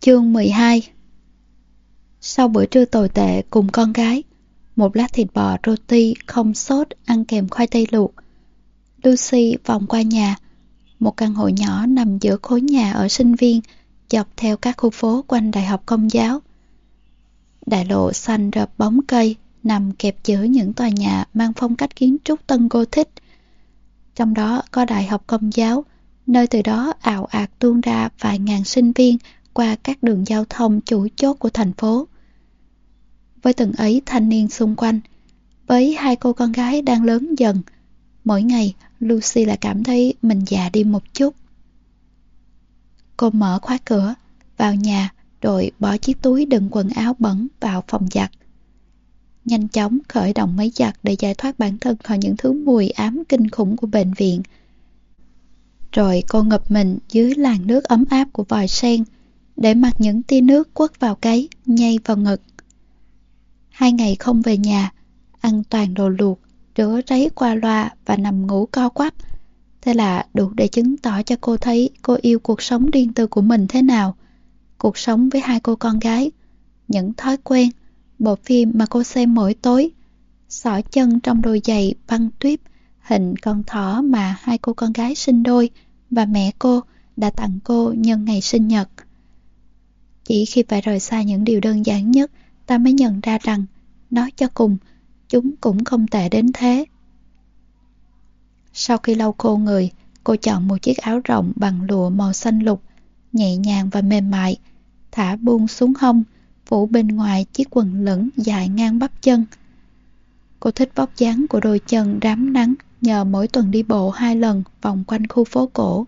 Chương 12 Sau bữa trưa tồi tệ cùng con gái, một lát thịt bò roti không sốt ăn kèm khoai tây luộc. Lucy vòng qua nhà, một căn hộ nhỏ nằm giữa khối nhà ở sinh viên, dọc theo các khu phố quanh Đại học Công giáo. Đại lộ xanh rợp bóng cây, nằm kẹp giữa những tòa nhà mang phong cách kiến trúc tân Gothic. Trong đó có Đại học Công giáo, nơi từ đó ảo ạt tuôn ra vài ngàn sinh viên qua các đường giao thông chủ chốt của thành phố. Với từng ấy thanh niên xung quanh, với hai cô con gái đang lớn dần, mỗi ngày Lucy lại cảm thấy mình già đi một chút. Cô mở khóa cửa, vào nhà rồi bỏ chiếc túi đựng quần áo bẩn vào phòng giặt. Nhanh chóng khởi động máy giặt để giải thoát bản thân khỏi những thứ mùi ám kinh khủng của bệnh viện. Rồi cô ngập mình dưới làn nước ấm áp của vòi sen, để mặc những tia nước quất vào cái, nhây vào ngực. Hai ngày không về nhà, ăn toàn đồ luộc, rửa ráy qua loa và nằm ngủ co quắp. Thế là đủ để chứng tỏ cho cô thấy cô yêu cuộc sống riêng tư của mình thế nào. Cuộc sống với hai cô con gái, những thói quen, bộ phim mà cô xem mỗi tối, xỏ chân trong đôi giày băng tuyết, hình con thỏ mà hai cô con gái sinh đôi và mẹ cô đã tặng cô nhân ngày sinh nhật. Chỉ khi phải rời xa những điều đơn giản nhất, ta mới nhận ra rằng, nói cho cùng, chúng cũng không tệ đến thế. Sau khi lau khô người, cô chọn một chiếc áo rộng bằng lụa màu xanh lục, nhẹ nhàng và mềm mại, thả buông xuống hông, phủ bên ngoài chiếc quần lửng dài ngang bắp chân. Cô thích vóc dáng của đôi chân rám nắng nhờ mỗi tuần đi bộ hai lần vòng quanh khu phố cổ.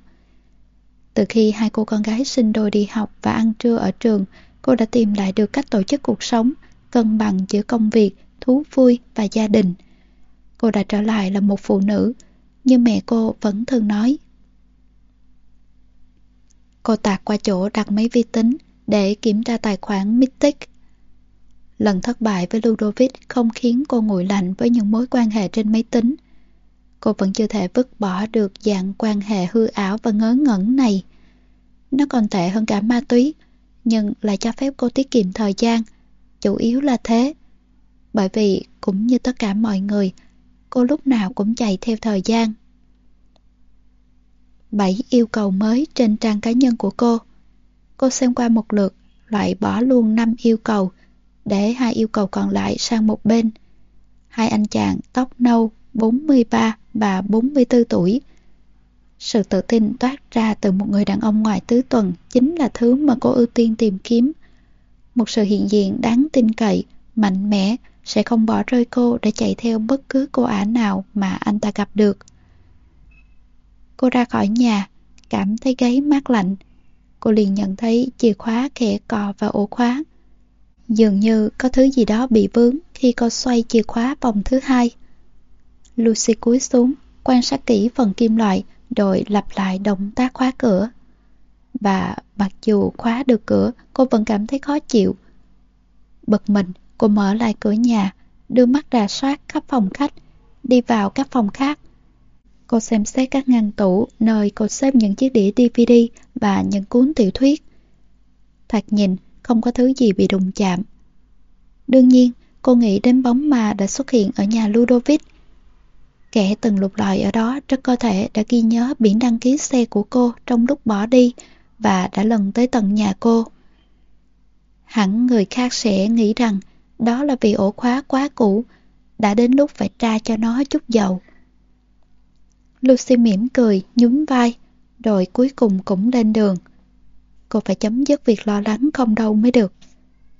Từ khi hai cô con gái sinh đôi đi học và ăn trưa ở trường, cô đã tìm lại được cách tổ chức cuộc sống, cân bằng giữa công việc, thú vui và gia đình. Cô đã trở lại là một phụ nữ, như mẹ cô vẫn thường nói. Cô tạt qua chỗ đặt máy vi tính để kiểm tra tài khoản Mythic. Lần thất bại với Ludovic không khiến cô nguội lạnh với những mối quan hệ trên máy tính. Cô vẫn chưa thể vứt bỏ được dạng quan hệ hư ảo và ngớ ngẩn này. Nó còn tệ hơn cả ma túy, nhưng lại cho phép cô tiết kiệm thời gian. Chủ yếu là thế. Bởi vì, cũng như tất cả mọi người, cô lúc nào cũng chạy theo thời gian. 7 yêu cầu mới trên trang cá nhân của cô. Cô xem qua một lượt, loại bỏ luôn 5 yêu cầu, để hai yêu cầu còn lại sang một bên. Hai anh chàng tóc nâu, 43 và 44 tuổi. Sự tự tin toát ra từ một người đàn ông ngoài tứ tuần chính là thứ mà cô ưu tiên tìm kiếm. Một sự hiện diện đáng tin cậy, mạnh mẽ sẽ không bỏ rơi cô để chạy theo bất cứ cô ả nào mà anh ta gặp được. Cô ra khỏi nhà, cảm thấy gáy mát lạnh. Cô liền nhận thấy chìa khóa khẽ cò và ổ khóa. Dường như có thứ gì đó bị vướng khi cô xoay chìa khóa vòng thứ hai. Lucy cúi xuống, quan sát kỹ phần kim loại rồi lặp lại động tác khóa cửa. Và mặc dù khóa được cửa, cô vẫn cảm thấy khó chịu. Bật mình, cô mở lại cửa nhà, đưa mắt rà soát khắp phòng khách, đi vào các phòng khác. Cô xem xét các ngăn tủ nơi cô xếp những chiếc đĩa DVD và những cuốn tiểu thuyết. Thoạt nhìn, không có thứ gì bị đụng chạm. Đương nhiên, cô nghĩ đến bóng ma đã xuất hiện ở nhà Ludovic Kẻ từng lục lọi ở đó rất có thể đã ghi nhớ biển đăng ký xe của cô trong lúc bỏ đi và đã lần tới tận nhà cô. Hẳn người khác sẽ nghĩ rằng đó là vì ổ khóa quá cũ, đã đến lúc phải tra cho nó chút dầu. Lucy mỉm cười, nhún vai, rồi cuối cùng cũng lên đường. Cô phải chấm dứt việc lo lắng không đâu mới được.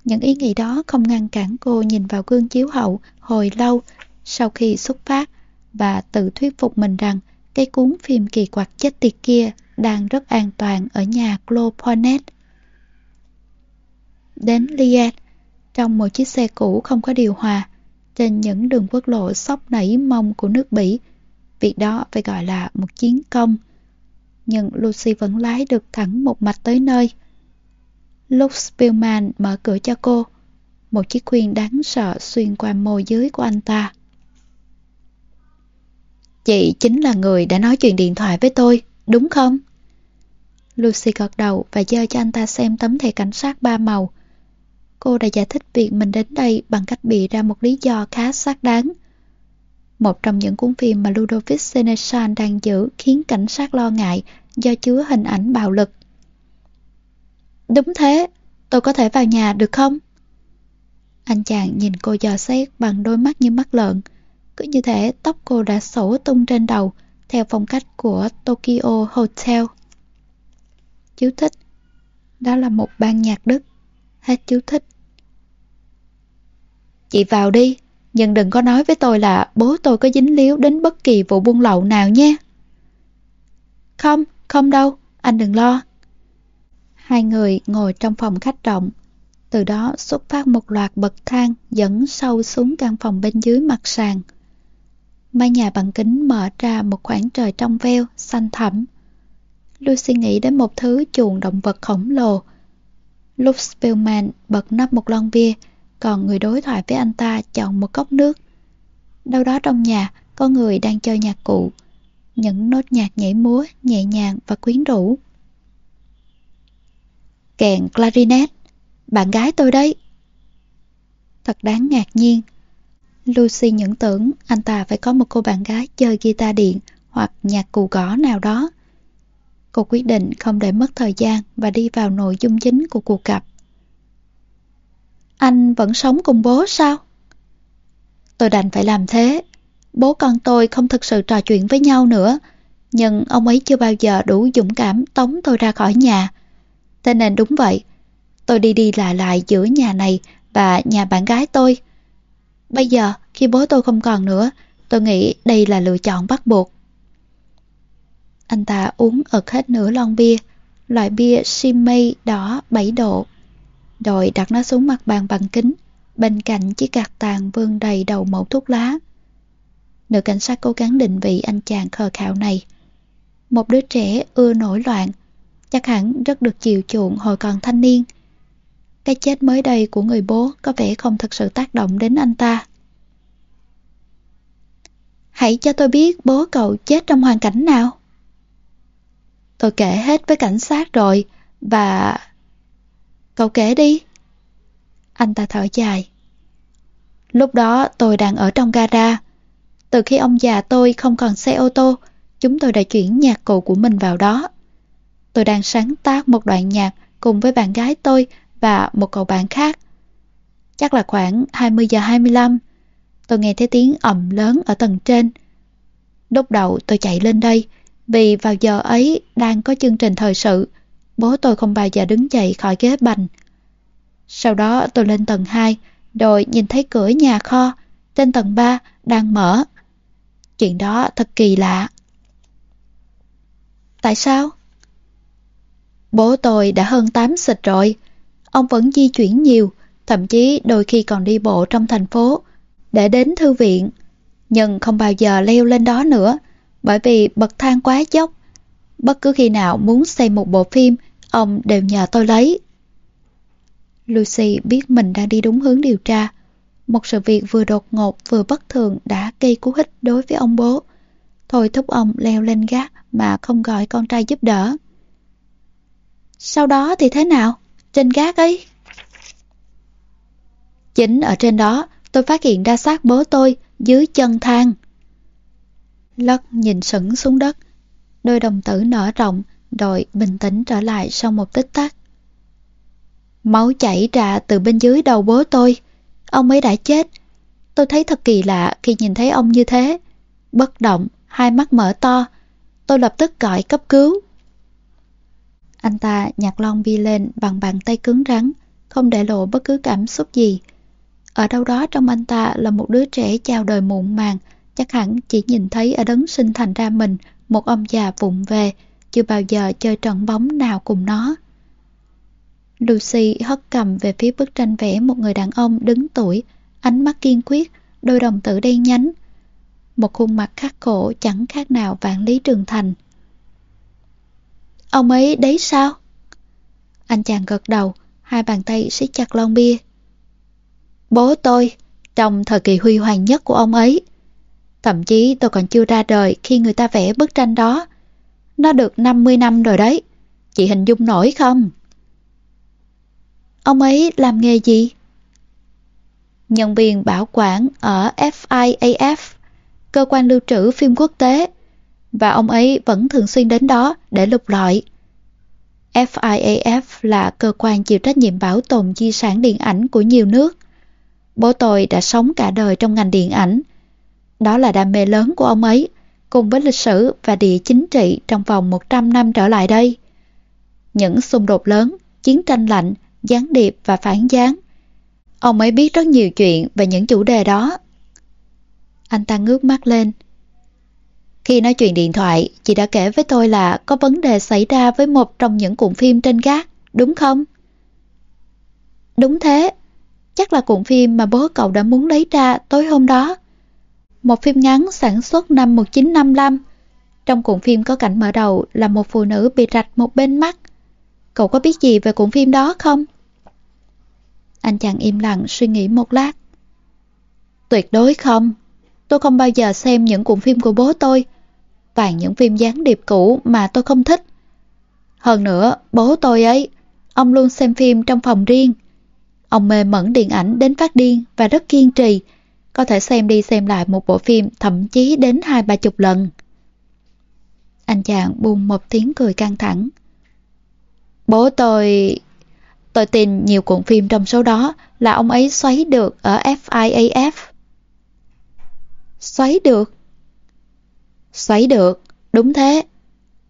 Những ý nghĩ đó không ngăn cản cô nhìn vào gương chiếu hậu hồi lâu sau khi xuất phát và tự thuyết phục mình rằng cái cuốn phim kỳ quặc chết tiệt kia đang rất an toàn ở nhà Cloponet. Đến Liège, trong một chiếc xe cũ không có điều hòa, trên những đường quốc lộ sóc nảy mông của nước Bỉ, việc đó phải gọi là một chiến công. Nhưng Lucy vẫn lái được thẳng một mạch tới nơi. Lúc Spielman mở cửa cho cô, một chiếc khuyên đáng sợ xuyên qua môi dưới của anh ta. Chị chính là người đã nói chuyện điện thoại với tôi, đúng không? Lucy gật đầu và dơ cho anh ta xem tấm thẻ cảnh sát ba màu. Cô đã giải thích việc mình đến đây bằng cách bịa ra một lý do khá xác đáng. Một trong những cuốn phim mà Ludovic Senesan đang giữ khiến cảnh sát lo ngại do chứa hình ảnh bạo lực. Đúng thế, tôi có thể vào nhà được không? Anh chàng nhìn cô dò xét bằng đôi mắt như mắt lợn. Cứ như thế, tóc cô đã sổ tung trên đầu theo phong cách của Tokyo Hotel. Chú thích Đó là một ban nhạc Đức. Hết chú thích. Chị vào đi, nhưng đừng có nói với tôi là bố tôi có dính líu đến bất kỳ vụ buôn lậu nào nhé. Không, không đâu, anh đừng lo. Hai người ngồi trong phòng khách rộng. Từ đó xuất phát một loạt bậc thang dẫn sâu xuống căn phòng bên dưới mặt sàn. Mái nhà bằng kính mở ra một khoảng trời trong veo, xanh thẳm. Lucy nghĩ đến một thứ chuồng động vật khổng lồ. Lúc Spillman bật nắp một lon bia, còn người đối thoại với anh ta chọn một cốc nước. Đâu đó trong nhà, có người đang chơi nhạc cụ. Những nốt nhạc nhảy múa nhẹ nhàng và quyến rũ. Kèn clarinet, bạn gái tôi đấy. Thật đáng ngạc nhiên. Lucy nhận tưởng anh ta phải có một cô bạn gái chơi guitar điện hoặc nhạc cụ gõ nào đó. Cô quyết định không để mất thời gian và đi vào nội dung chính của cuộc gặp. Anh vẫn sống cùng bố sao? Tôi đành phải làm thế. Bố con tôi không thực sự trò chuyện với nhau nữa, nhưng ông ấy chưa bao giờ đủ dũng cảm tống tôi ra khỏi nhà. Thế nên đúng vậy, tôi đi đi lại lại giữa nhà này và nhà bạn gái tôi. Bây giờ, khi bố tôi không còn nữa, tôi nghĩ đây là lựa chọn bắt buộc. Anh ta uống ực hết nửa lon bia, loại bia Shimei đỏ 7 độ. Rồi đặt nó xuống mặt bàn bằng kính, bên cạnh chiếc gạt tàn vương đầy đầu mẫu thuốc lá. Nữ cảnh sát cố gắng định vị anh chàng khờ khạo này. Một đứa trẻ ưa nổi loạn, chắc hẳn rất được chiều chuộng hồi còn thanh niên. Cái chết mới đây của người bố có vẻ không thực sự tác động đến anh ta. Hãy cho tôi biết bố cậu chết trong hoàn cảnh nào. Tôi kể hết với cảnh sát rồi, và... Cậu kể đi. Anh ta thở dài. Lúc đó tôi đang ở trong gara. Từ khi ông già tôi không còn xe ô tô, chúng tôi đã chuyển nhạc cụ của mình vào đó. Tôi đang sáng tác một đoạn nhạc cùng với bạn gái tôi và một cậu bạn khác. Chắc là khoảng 20 giờ 25. Tôi nghe thấy tiếng ầm lớn ở tầng trên. Lúc đầu tôi chạy lên đây, vì vào giờ ấy đang có chương trình thời sự, bố tôi không bao giờ đứng dậy khỏi ghế bành. Sau đó tôi lên tầng 2, rồi nhìn thấy cửa nhà kho, trên tầng 3 đang mở. Chuyện đó thật kỳ lạ. Tại sao? Bố tôi đã hơn 8 xịt rồi. Ông vẫn di chuyển nhiều, thậm chí đôi khi còn đi bộ trong thành phố để đến thư viện. Nhưng không bao giờ leo lên đó nữa, bởi vì bậc thang quá dốc. Bất cứ khi nào muốn xem một bộ phim, ông đều nhờ tôi lấy. Lucy biết mình đang đi đúng hướng điều tra. Một sự việc vừa đột ngột vừa bất thường đã gây cú hích đối với ông bố. Thôi thúc ông leo lên gác mà không gọi con trai giúp đỡ. Sau đó thì thế nào? Trên gác ấy? Chính ở trên đó, tôi phát hiện ra xác bố tôi dưới chân thang. Lất nhìn sững xuống đất, đôi đồng tử nở rộng, rồi bình tĩnh trở lại sau một tích tắc. Máu chảy ra từ bên dưới đầu bố tôi, ông ấy đã chết. Tôi thấy thật kỳ lạ khi nhìn thấy ông như thế, bất động, hai mắt mở to. Tôi lập tức gọi cấp cứu. Anh ta nhặt lon bia lên bằng bàn tay cứng rắn, không để lộ bất cứ cảm xúc gì. Ở đâu đó trong anh ta là một đứa trẻ chào đời muộn màng, chắc hẳn chỉ nhìn thấy ở đấng sinh thành ra mình một ông già vụng về, chưa bao giờ chơi trận bóng nào cùng nó. Lucy hất cầm về phía bức tranh vẽ một người đàn ông đứng tuổi, ánh mắt kiên quyết, đôi đồng tử đen nhánh. Một khuôn mặt khắc khổ chẳng khác nào vạn lý trường thành. Ông ấy đấy sao? Anh chàng gật đầu, hai bàn tay siết chặt lon bia. Bố tôi, trong thời kỳ huy hoàng nhất của ông ấy. Thậm chí tôi còn chưa ra đời khi người ta vẽ bức tranh đó. Nó được 50 năm rồi đấy. Chị hình dung nổi không? Ông ấy làm nghề gì? Nhân viên bảo quản ở FIAF, cơ quan lưu trữ phim quốc tế, và ông ấy vẫn thường xuyên đến đó để lục lọi. FIAF là cơ quan chịu trách nhiệm bảo tồn di sản điện ảnh của nhiều nước. Bố tôi đã sống cả đời trong ngành điện ảnh. Đó là đam mê lớn của ông ấy, cùng với lịch sử và địa chính trị trong vòng 100 năm trở lại đây. Những xung đột lớn, chiến tranh lạnh, gián điệp và phản gián. Ông ấy biết rất nhiều chuyện về những chủ đề đó. Anh ta ngước mắt lên. Khi nói chuyện điện thoại, chị đã kể với tôi là có vấn đề xảy ra với một trong những cuộn phim trên gác, đúng không? Đúng thế, chắc là cuộn phim mà bố cậu đã muốn lấy ra tối hôm đó. Một phim ngắn sản xuất năm 1955. Trong cuộn phim có cảnh mở đầu là một phụ nữ bị rạch một bên mắt. Cậu có biết gì về cuộn phim đó không? Anh chàng im lặng suy nghĩ một lát. Tuyệt đối không. Tôi không bao giờ xem những cuộn phim của bố tôi. Toàn những phim gián điệp cũ mà tôi không thích. Hơn nữa, bố tôi ấy, ông luôn xem phim trong phòng riêng. Ông mê mẩn điện ảnh đến phát điên và rất kiên trì, có thể xem đi xem lại một bộ phim thậm chí đến hai ba chục lần. Anh chàng buông một tiếng cười căng thẳng. Bố tôi... Tôi tin nhiều cuộn phim trong số đó là ông ấy xoáy được ở FIAF. Xoáy được? Xoáy được, đúng thế.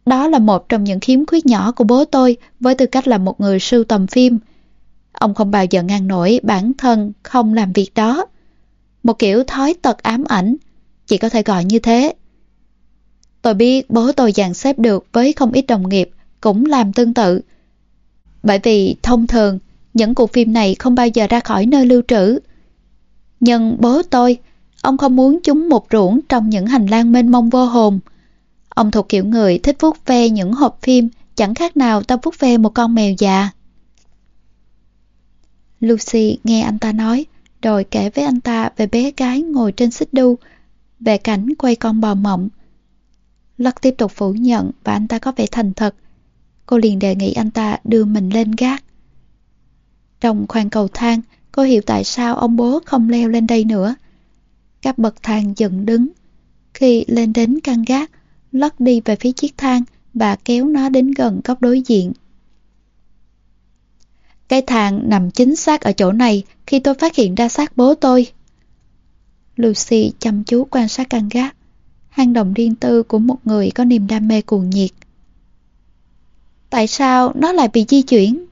Đó là một trong những khiếm khuyết nhỏ của bố tôi với tư cách là một người sưu tầm phim. Ông không bao giờ ngăn nổi bản thân không làm việc đó. Một kiểu thói tật ám ảnh, chỉ có thể gọi như thế. Tôi biết bố tôi dàn xếp được với không ít đồng nghiệp cũng làm tương tự. Bởi vì thông thường, những cuộc phim này không bao giờ ra khỏi nơi lưu trữ. Nhưng bố tôi, ông không muốn chúng một ruộng trong những hành lang mênh mông vô hồn. Ông thuộc kiểu người thích vuốt ve những hộp phim chẳng khác nào ta vuốt ve một con mèo già. Lucy nghe anh ta nói, rồi kể với anh ta về bé gái ngồi trên xích đu, về cảnh quay con bò mộng. Lắc tiếp tục phủ nhận và anh ta có vẻ thành thật. Cô liền đề nghị anh ta đưa mình lên gác. Trong khoang cầu thang, cô hiểu tại sao ông bố không leo lên đây nữa. Các bậc thang dựng đứng. Khi lên đến căn gác, lắc đi về phía chiếc thang và kéo nó đến gần góc đối diện. Cái thang nằm chính xác ở chỗ này khi tôi phát hiện ra xác bố tôi. Lucy chăm chú quan sát căn gác, hang động riêng tư của một người có niềm đam mê cuồng nhiệt. Tại sao nó lại bị di chuyển?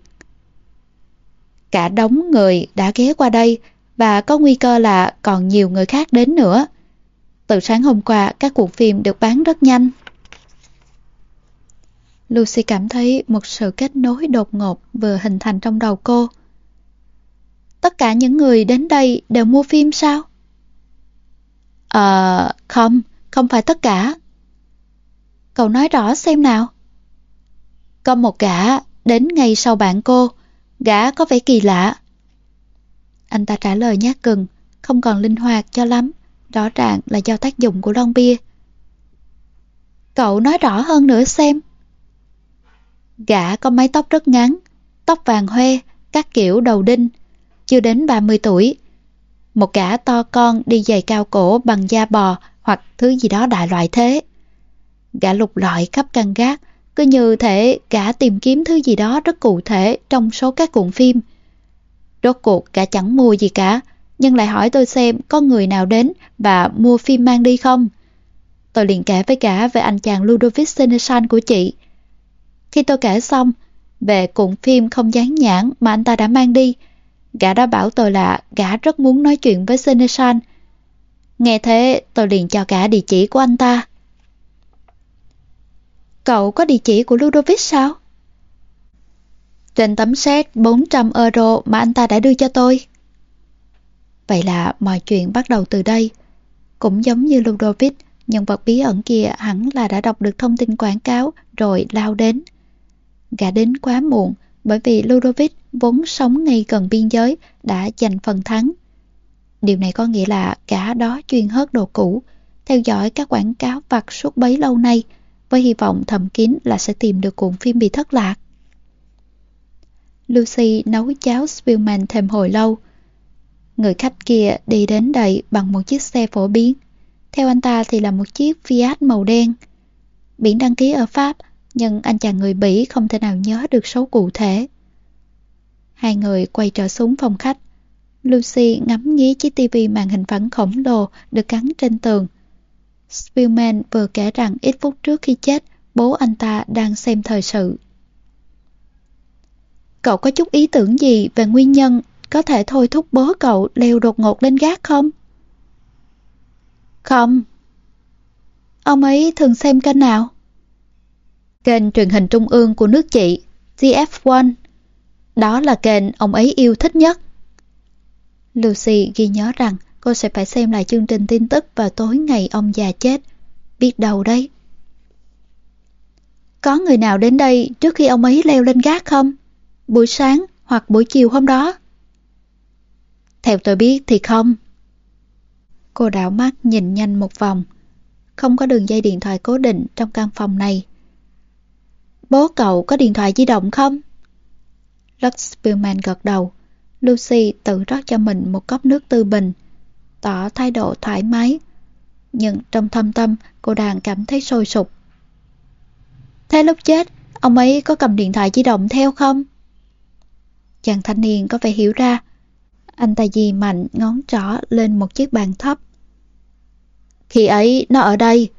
Cả đống người đã ghé qua đây và có nguy cơ là còn nhiều người khác đến nữa. Từ sáng hôm qua, các cuộn phim được bán rất nhanh. Lucy cảm thấy một sự kết nối đột ngột vừa hình thành trong đầu cô. Tất cả những người đến đây đều mua phim sao? Ờ, không, không phải tất cả. Cậu nói rõ xem nào. Có một gã đến ngay sau bạn cô, gã có vẻ kỳ lạ. Anh ta trả lời nhát cừng, không còn linh hoạt cho lắm, rõ ràng là do tác dụng của lon bia. Cậu nói rõ hơn nữa xem. Gã có mái tóc rất ngắn, tóc vàng hoe, các kiểu đầu đinh, chưa đến 30 tuổi. Một gã to con đi giày cao cổ bằng da bò hoặc thứ gì đó đại loại thế. Gã lục lọi khắp căn gác, cứ như thể gã tìm kiếm thứ gì đó rất cụ thể trong số các cuộn phim. Rốt cuộc cả chẳng mua gì cả, nhưng lại hỏi tôi xem có người nào đến và mua phim mang đi không. Tôi liền kể với cả về anh chàng Ludovic Senesan của chị. Khi tôi kể xong về cuộn phim không dán nhãn mà anh ta đã mang đi, gã đã bảo tôi là gã rất muốn nói chuyện với Senesan. Nghe thế tôi liền cho cả địa chỉ của anh ta. Cậu có địa chỉ của Ludovic sao? Trên tấm xét 400 euro mà anh ta đã đưa cho tôi. Vậy là mọi chuyện bắt đầu từ đây. Cũng giống như Ludovic, nhân vật bí ẩn kia hẳn là đã đọc được thông tin quảng cáo rồi lao đến. Gã đến quá muộn bởi vì Ludovic vốn sống ngay gần biên giới đã giành phần thắng. Điều này có nghĩa là gã đó chuyên hớt đồ cũ, theo dõi các quảng cáo vặt suốt bấy lâu nay với hy vọng thầm kín là sẽ tìm được cuộn phim bị thất lạc. Lucy nấu cháo Spillman thêm hồi lâu. Người khách kia đi đến đây bằng một chiếc xe phổ biến. Theo anh ta thì là một chiếc Fiat màu đen. Biển đăng ký ở Pháp, nhưng anh chàng người Bỉ không thể nào nhớ được số cụ thể. Hai người quay trở xuống phòng khách. Lucy ngắm nghía chiếc tivi màn hình phẳng khổng lồ được gắn trên tường. Spillman vừa kể rằng ít phút trước khi chết, bố anh ta đang xem thời sự. Cậu có chút ý tưởng gì về nguyên nhân có thể thôi thúc bố cậu leo đột ngột lên gác không? Không. Ông ấy thường xem kênh nào? Kênh truyền hình trung ương của nước chị, GF1. Đó là kênh ông ấy yêu thích nhất. Lucy ghi nhớ rằng cô sẽ phải xem lại chương trình tin tức vào tối ngày ông già chết. Biết đâu đấy. Có người nào đến đây trước khi ông ấy leo lên gác không? Buổi sáng hoặc buổi chiều hôm đó? Theo tôi biết thì không. Cô đảo mắt nhìn nhanh một vòng. Không có đường dây điện thoại cố định trong căn phòng này. Bố cậu có điện thoại di động không? Lux Spillman gật đầu. Lucy tự rót cho mình một cốc nước tư bình, tỏ thái độ thoải mái. Nhưng trong thâm tâm, cô đang cảm thấy sôi sục. Thế lúc chết, ông ấy có cầm điện thoại di động theo không? Chàng thanh niên có vẻ hiểu ra. Anh ta dì mạnh ngón trỏ lên một chiếc bàn thấp. Khi ấy nó ở đây.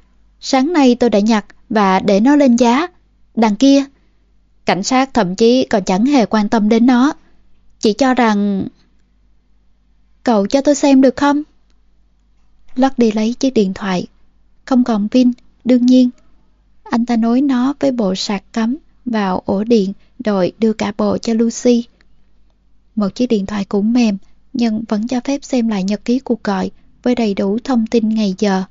Sáng nay tôi đã nhặt và để nó lên giá. Đằng kia. Cảnh sát thậm chí còn chẳng hề quan tâm đến nó. Chỉ cho rằng... Cậu cho tôi xem được không? Lắc đi lấy chiếc điện thoại. Không còn pin, đương nhiên. Anh ta nối nó với bộ sạc cắm vào ổ điện rồi đưa cả bộ cho Lucy. Một chiếc điện thoại cũng mềm, nhưng vẫn cho phép xem lại nhật ký cuộc gọi với đầy đủ thông tin ngày giờ.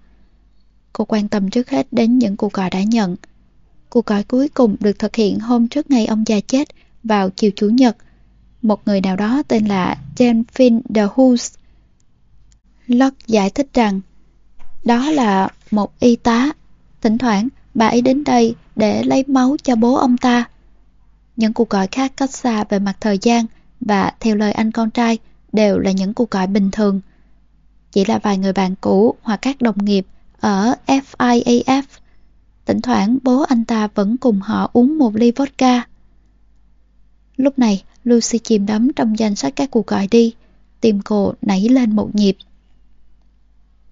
Cô quan tâm trước hết đến những cuộc gọi đã nhận. Cuộc gọi cuối cùng được thực hiện hôm trước ngày ông già chết vào chiều Chủ nhật. Một người nào đó tên là Jen Finn de Hoos. Locke giải thích rằng đó là một y tá. Thỉnh thoảng bà ấy đến đây để lấy máu cho bố ông ta. Những cuộc gọi khác cách xa về mặt thời gian và theo lời anh con trai đều là những cuộc gọi bình thường. Chỉ là vài người bạn cũ hoặc các đồng nghiệp ở FIAF. Thỉnh thoảng bố anh ta vẫn cùng họ uống một ly vodka. Lúc này, Lucy chìm đắm trong danh sách các cuộc gọi đi. Tim cô nảy lên một nhịp.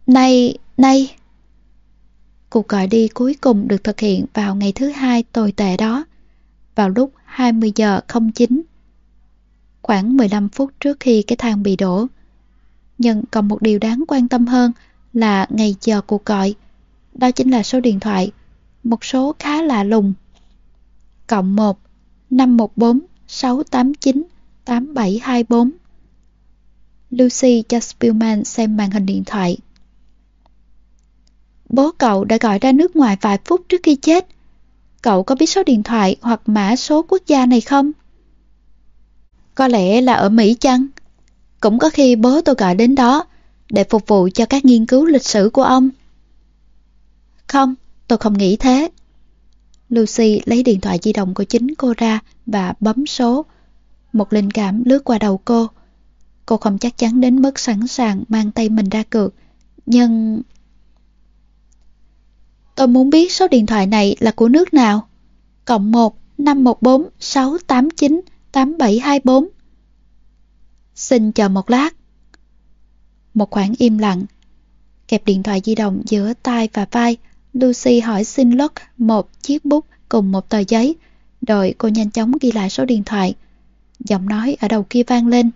Này, này! Cuộc gọi đi cuối cùng được thực hiện vào ngày thứ hai tồi tệ đó, vào lúc 20 giờ 09 khoảng 15 phút trước khi cái thang bị đổ. Nhưng còn một điều đáng quan tâm hơn là ngày giờ cuộc gọi. Đó chính là số điện thoại, một số khá lạ lùng. Cộng 1 514 689 8724 Lucy cho Spielman xem màn hình điện thoại. Bố cậu đã gọi ra nước ngoài vài phút trước khi chết. Cậu có biết số điện thoại hoặc mã số quốc gia này không? Có lẽ là ở Mỹ chăng? Cũng có khi bố tôi gọi đến đó để phục vụ cho các nghiên cứu lịch sử của ông. Không, tôi không nghĩ thế. Lucy lấy điện thoại di động của chính cô ra và bấm số. Một linh cảm lướt qua đầu cô. Cô không chắc chắn đến mức sẵn sàng mang tay mình ra cược. Nhưng... Tôi muốn biết số điện thoại này là của nước nào. Cộng 1 514 689 8724 Xin chờ một lát. Một khoảng im lặng. Kẹp điện thoại di động giữa tay và vai. Lucy hỏi xin Locke một chiếc bút cùng một tờ giấy. Đợi cô nhanh chóng ghi lại số điện thoại. Giọng nói ở đầu kia vang lên.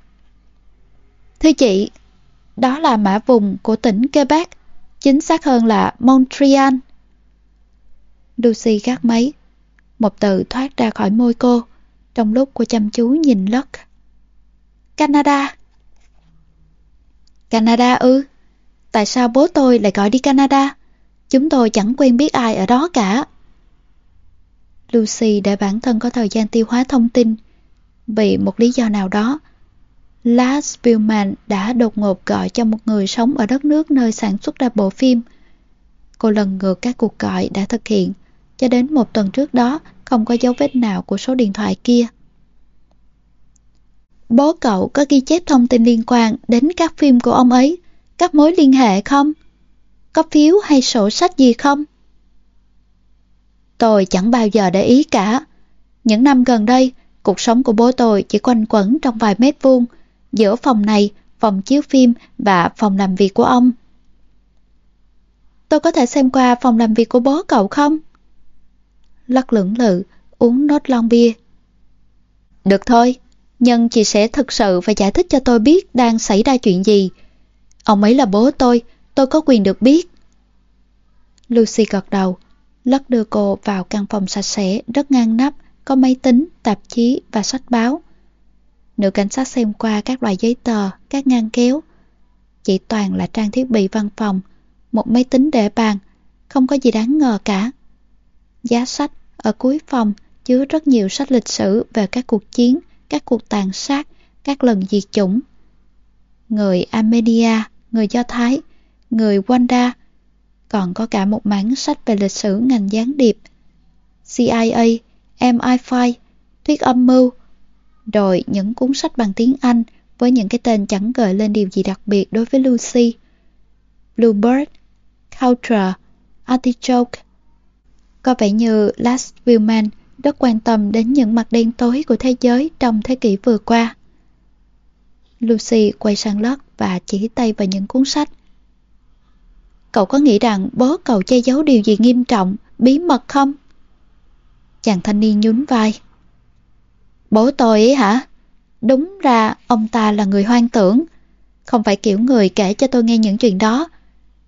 Thưa chị, Đó là mã vùng của tỉnh Quebec. Chính xác hơn là Montreal. Lucy gác máy. Một từ thoát ra khỏi môi cô trong lúc cô chăm chú nhìn Locke. Canada Canada ư? Tại sao bố tôi lại gọi đi Canada? Chúng tôi chẳng quen biết ai ở đó cả. Lucy để bản thân có thời gian tiêu hóa thông tin. Vì một lý do nào đó, Lars Spielman đã đột ngột gọi cho một người sống ở đất nước nơi sản xuất ra bộ phim. Cô lần ngược các cuộc gọi đã thực hiện, cho đến một tuần trước đó không có dấu vết nào của số điện thoại kia. Bố cậu có ghi chép thông tin liên quan đến các phim của ông ấy, các mối liên hệ không? Có phiếu hay sổ sách gì không? Tôi chẳng bao giờ để ý cả. Những năm gần đây, cuộc sống của bố tôi chỉ quanh quẩn trong vài mét vuông, giữa phòng này, phòng chiếu phim và phòng làm việc của ông. Tôi có thể xem qua phòng làm việc của bố cậu không? Lắc lưỡng lự, uống nốt lon bia. Được thôi, nhưng chị sẽ thực sự phải giải thích cho tôi biết đang xảy ra chuyện gì. Ông ấy là bố tôi, tôi có quyền được biết. Lucy gật đầu, Lắc đưa cô vào căn phòng sạch sẽ, rất ngăn nắp, có máy tính, tạp chí và sách báo. Nữ cảnh sát xem qua các loại giấy tờ, các ngăn kéo. Chỉ toàn là trang thiết bị văn phòng, một máy tính để bàn, không có gì đáng ngờ cả. Giá sách ở cuối phòng chứa rất nhiều sách lịch sử về các cuộc chiến, các cuộc tàn sát, các lần diệt chủng. Người Armenia, người Do Thái, người Wanda, còn có cả một mảng sách về lịch sử ngành gián điệp. CIA, MI5, thuyết âm mưu, rồi những cuốn sách bằng tiếng Anh với những cái tên chẳng gợi lên điều gì đặc biệt đối với Lucy. Bluebird, Culture, Artichoke. Có vẻ như Lars Willman rất quan tâm đến những mặt đen tối của thế giới trong thế kỷ vừa qua. Lucy quay sang lót và chỉ tay vào những cuốn sách. Cậu có nghĩ rằng bố cậu che giấu điều gì nghiêm trọng, bí mật không? Chàng thanh niên nhún vai. Bố tôi ấy hả? Đúng ra ông ta là người hoang tưởng. Không phải kiểu người kể cho tôi nghe những chuyện đó.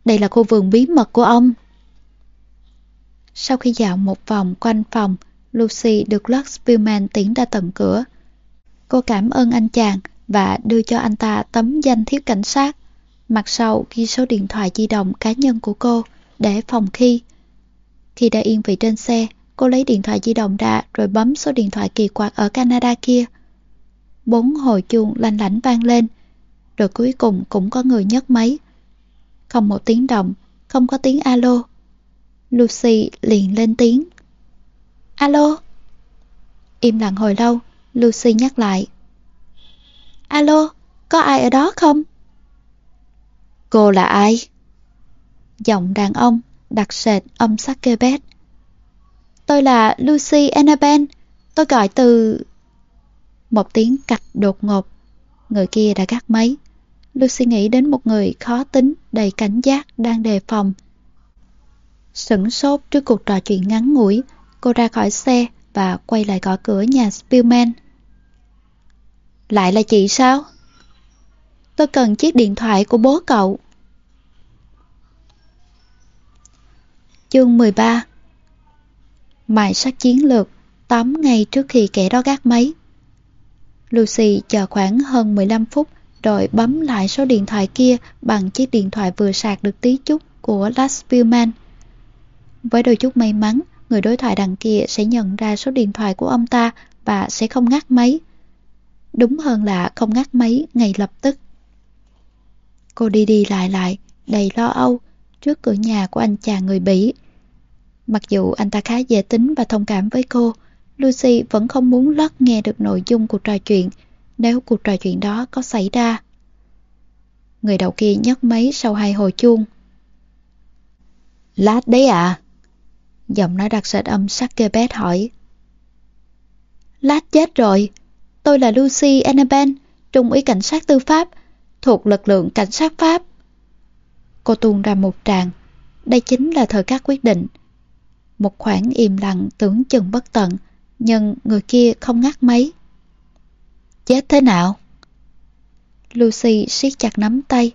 Đây là khu vườn bí mật của ông. Sau khi dạo một vòng quanh phòng, Lucy được Lux Spillman tiến ra tận cửa. Cô cảm ơn anh chàng và đưa cho anh ta tấm danh thiếp cảnh sát. Mặt sau ghi số điện thoại di động cá nhân của cô để phòng khi. Khi đã yên vị trên xe, cô lấy điện thoại di động ra rồi bấm số điện thoại kỳ quặc ở Canada kia. Bốn hồi chuông lanh lảnh vang lên, rồi cuối cùng cũng có người nhấc máy. Không một tiếng động, không có tiếng alo. Lucy liền lên tiếng. Alo? Im lặng hồi lâu, Lucy nhắc lại. Alo, có ai ở đó không? Cô là ai? Giọng đàn ông, đặc sệt âm sắc kêu bét. Tôi là Lucy Annabelle, tôi gọi từ... Một tiếng cạch đột ngột, người kia đã gắt máy. Lucy nghĩ đến một người khó tính, đầy cảnh giác, đang đề phòng. Sửng sốt trước cuộc trò chuyện ngắn ngủi, cô ra khỏi xe và quay lại gõ cửa nhà Spillman. Lại là chị sao? Tôi cần chiếc điện thoại của bố cậu. Chương 13 Mài sắc chiến lược 8 ngày trước khi kẻ đó gác máy. Lucy chờ khoảng hơn 15 phút rồi bấm lại số điện thoại kia bằng chiếc điện thoại vừa sạc được tí chút của Lars Spielman. Với đôi chút may mắn, người đối thoại đằng kia sẽ nhận ra số điện thoại của ông ta và sẽ không ngắt máy. Đúng hơn là không ngắt máy ngay lập tức. Cô đi đi lại lại, đầy lo âu, trước cửa nhà của anh chàng người Bỉ. Mặc dù anh ta khá dễ tính và thông cảm với cô, Lucy vẫn không muốn lót nghe được nội dung cuộc trò chuyện nếu cuộc trò chuyện đó có xảy ra. Người đầu kia nhấc máy sau hai hồi chuông. Lát đấy à? Giọng nói đặc sệt âm sắc kê bét hỏi. Lát chết rồi. Tôi là Lucy Annabelle, trung úy cảnh sát tư pháp, thuộc lực lượng cảnh sát Pháp. Cô tuôn ra một tràng. Đây chính là thời các quyết định. Một khoảng im lặng tưởng chừng bất tận, nhưng người kia không ngắt máy. Chết thế nào? Lucy siết chặt nắm tay.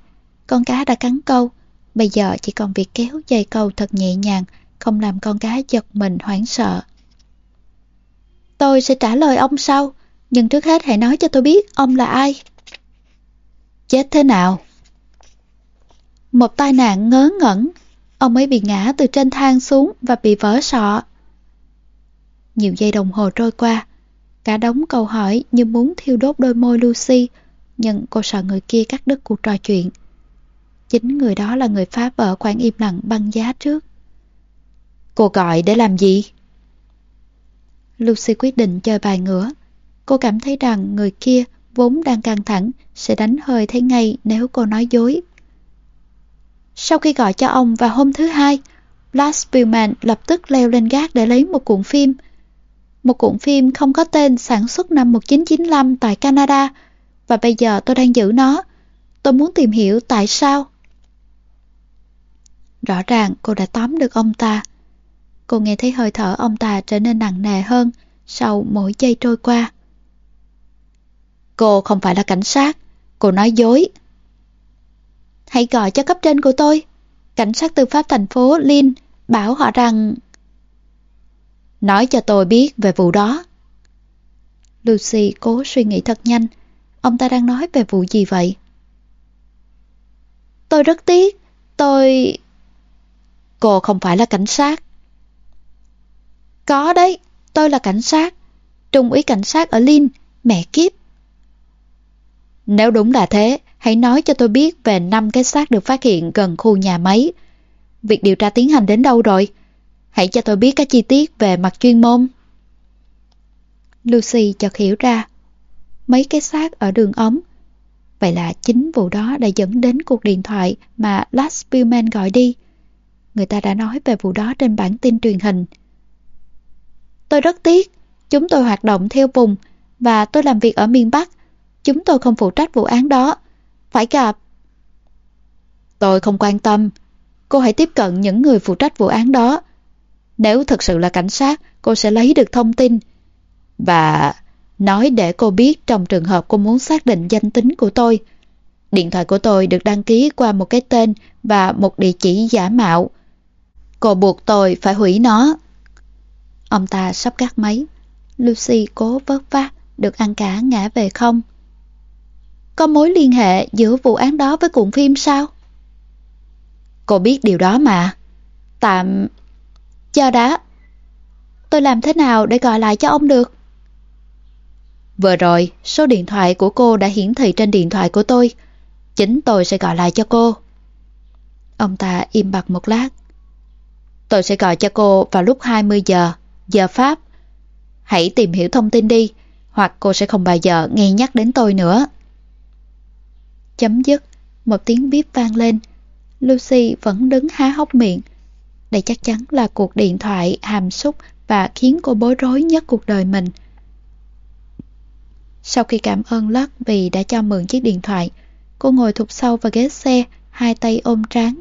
Con cá đã cắn câu. Bây giờ chỉ còn việc kéo dây câu thật nhẹ nhàng, không làm con cá giật mình hoảng sợ. Tôi sẽ trả lời ông sau, nhưng trước hết hãy nói cho tôi biết ông là ai. Chết thế nào? Một tai nạn ngớ ngẩn, ông ấy bị ngã từ trên thang xuống và bị vỡ sọ. Nhiều giây đồng hồ trôi qua, cả đống câu hỏi như muốn thiêu đốt đôi môi Lucy, nhưng cô sợ người kia cắt đứt cuộc trò chuyện. Chính người đó là người phá vỡ khoảng im lặng băng giá trước. Cô gọi để làm gì? Lucy quyết định chơi bài ngửa. Cô cảm thấy rằng người kia vốn đang căng thẳng sẽ đánh hơi thấy ngay nếu cô nói dối. Sau khi gọi cho ông vào hôm thứ hai, Blas Spillman lập tức leo lên gác để lấy một cuộn phim. Một cuộn phim không có tên sản xuất năm 1995 tại Canada và bây giờ tôi đang giữ nó. Tôi muốn tìm hiểu tại sao. Rõ ràng cô đã tóm được ông ta. Cô nghe thấy hơi thở ông ta trở nên nặng nề hơn sau mỗi giây trôi qua. Cô không phải là cảnh sát, cô nói dối. Hãy gọi cho cấp trên của tôi. Cảnh sát tư pháp thành phố Lin bảo họ rằng... Nói cho tôi biết về vụ đó. Lucy cố suy nghĩ thật nhanh. Ông ta đang nói về vụ gì vậy? Tôi rất tiếc. Tôi... Cô không phải là cảnh sát. Có đấy, tôi là cảnh sát. Trung úy cảnh sát ở Linh, mẹ kiếp. Nếu đúng là thế, hãy nói cho tôi biết về năm cái xác được phát hiện gần khu nhà máy. Việc điều tra tiến hành đến đâu rồi? Hãy cho tôi biết các chi tiết về mặt chuyên môn. Lucy chợt hiểu ra. Mấy cái xác ở đường ống. Vậy là chính vụ đó đã dẫn đến cuộc điện thoại mà Lars Spielman gọi đi. Người ta đã nói về vụ đó trên bản tin truyền hình. Tôi rất tiếc, chúng tôi hoạt động theo vùng và tôi làm việc ở miền Bắc. Chúng tôi không phụ trách vụ án đó. Phải gặp. Tôi không quan tâm. Cô hãy tiếp cận những người phụ trách vụ án đó. Nếu thật sự là cảnh sát, cô sẽ lấy được thông tin. Và nói để cô biết trong trường hợp cô muốn xác định danh tính của tôi. Điện thoại của tôi được đăng ký qua một cái tên và một địa chỉ giả mạo. Cô buộc tôi phải hủy nó. Ông ta sắp gắt máy. Lucy cố vớt vát, được ăn cả ngã về không. Có mối liên hệ giữa vụ án đó với cuộn phim sao? Cô biết điều đó mà. Tạm... Cho đã. Tôi làm thế nào để gọi lại cho ông được? Vừa rồi, số điện thoại của cô đã hiển thị trên điện thoại của tôi. Chính tôi sẽ gọi lại cho cô. Ông ta im bặt một lát. Tôi sẽ gọi cho cô vào lúc 20 giờ, giờ Pháp. Hãy tìm hiểu thông tin đi, hoặc cô sẽ không bao giờ nghe nhắc đến tôi nữa. Chấm dứt, một tiếng bíp vang lên. Lucy vẫn đứng há hốc miệng. Đây chắc chắn là cuộc điện thoại hàm xúc và khiến cô bối rối nhất cuộc đời mình. Sau khi cảm ơn Lắc vì đã cho mượn chiếc điện thoại, cô ngồi thụt sâu vào ghế xe, hai tay ôm trán.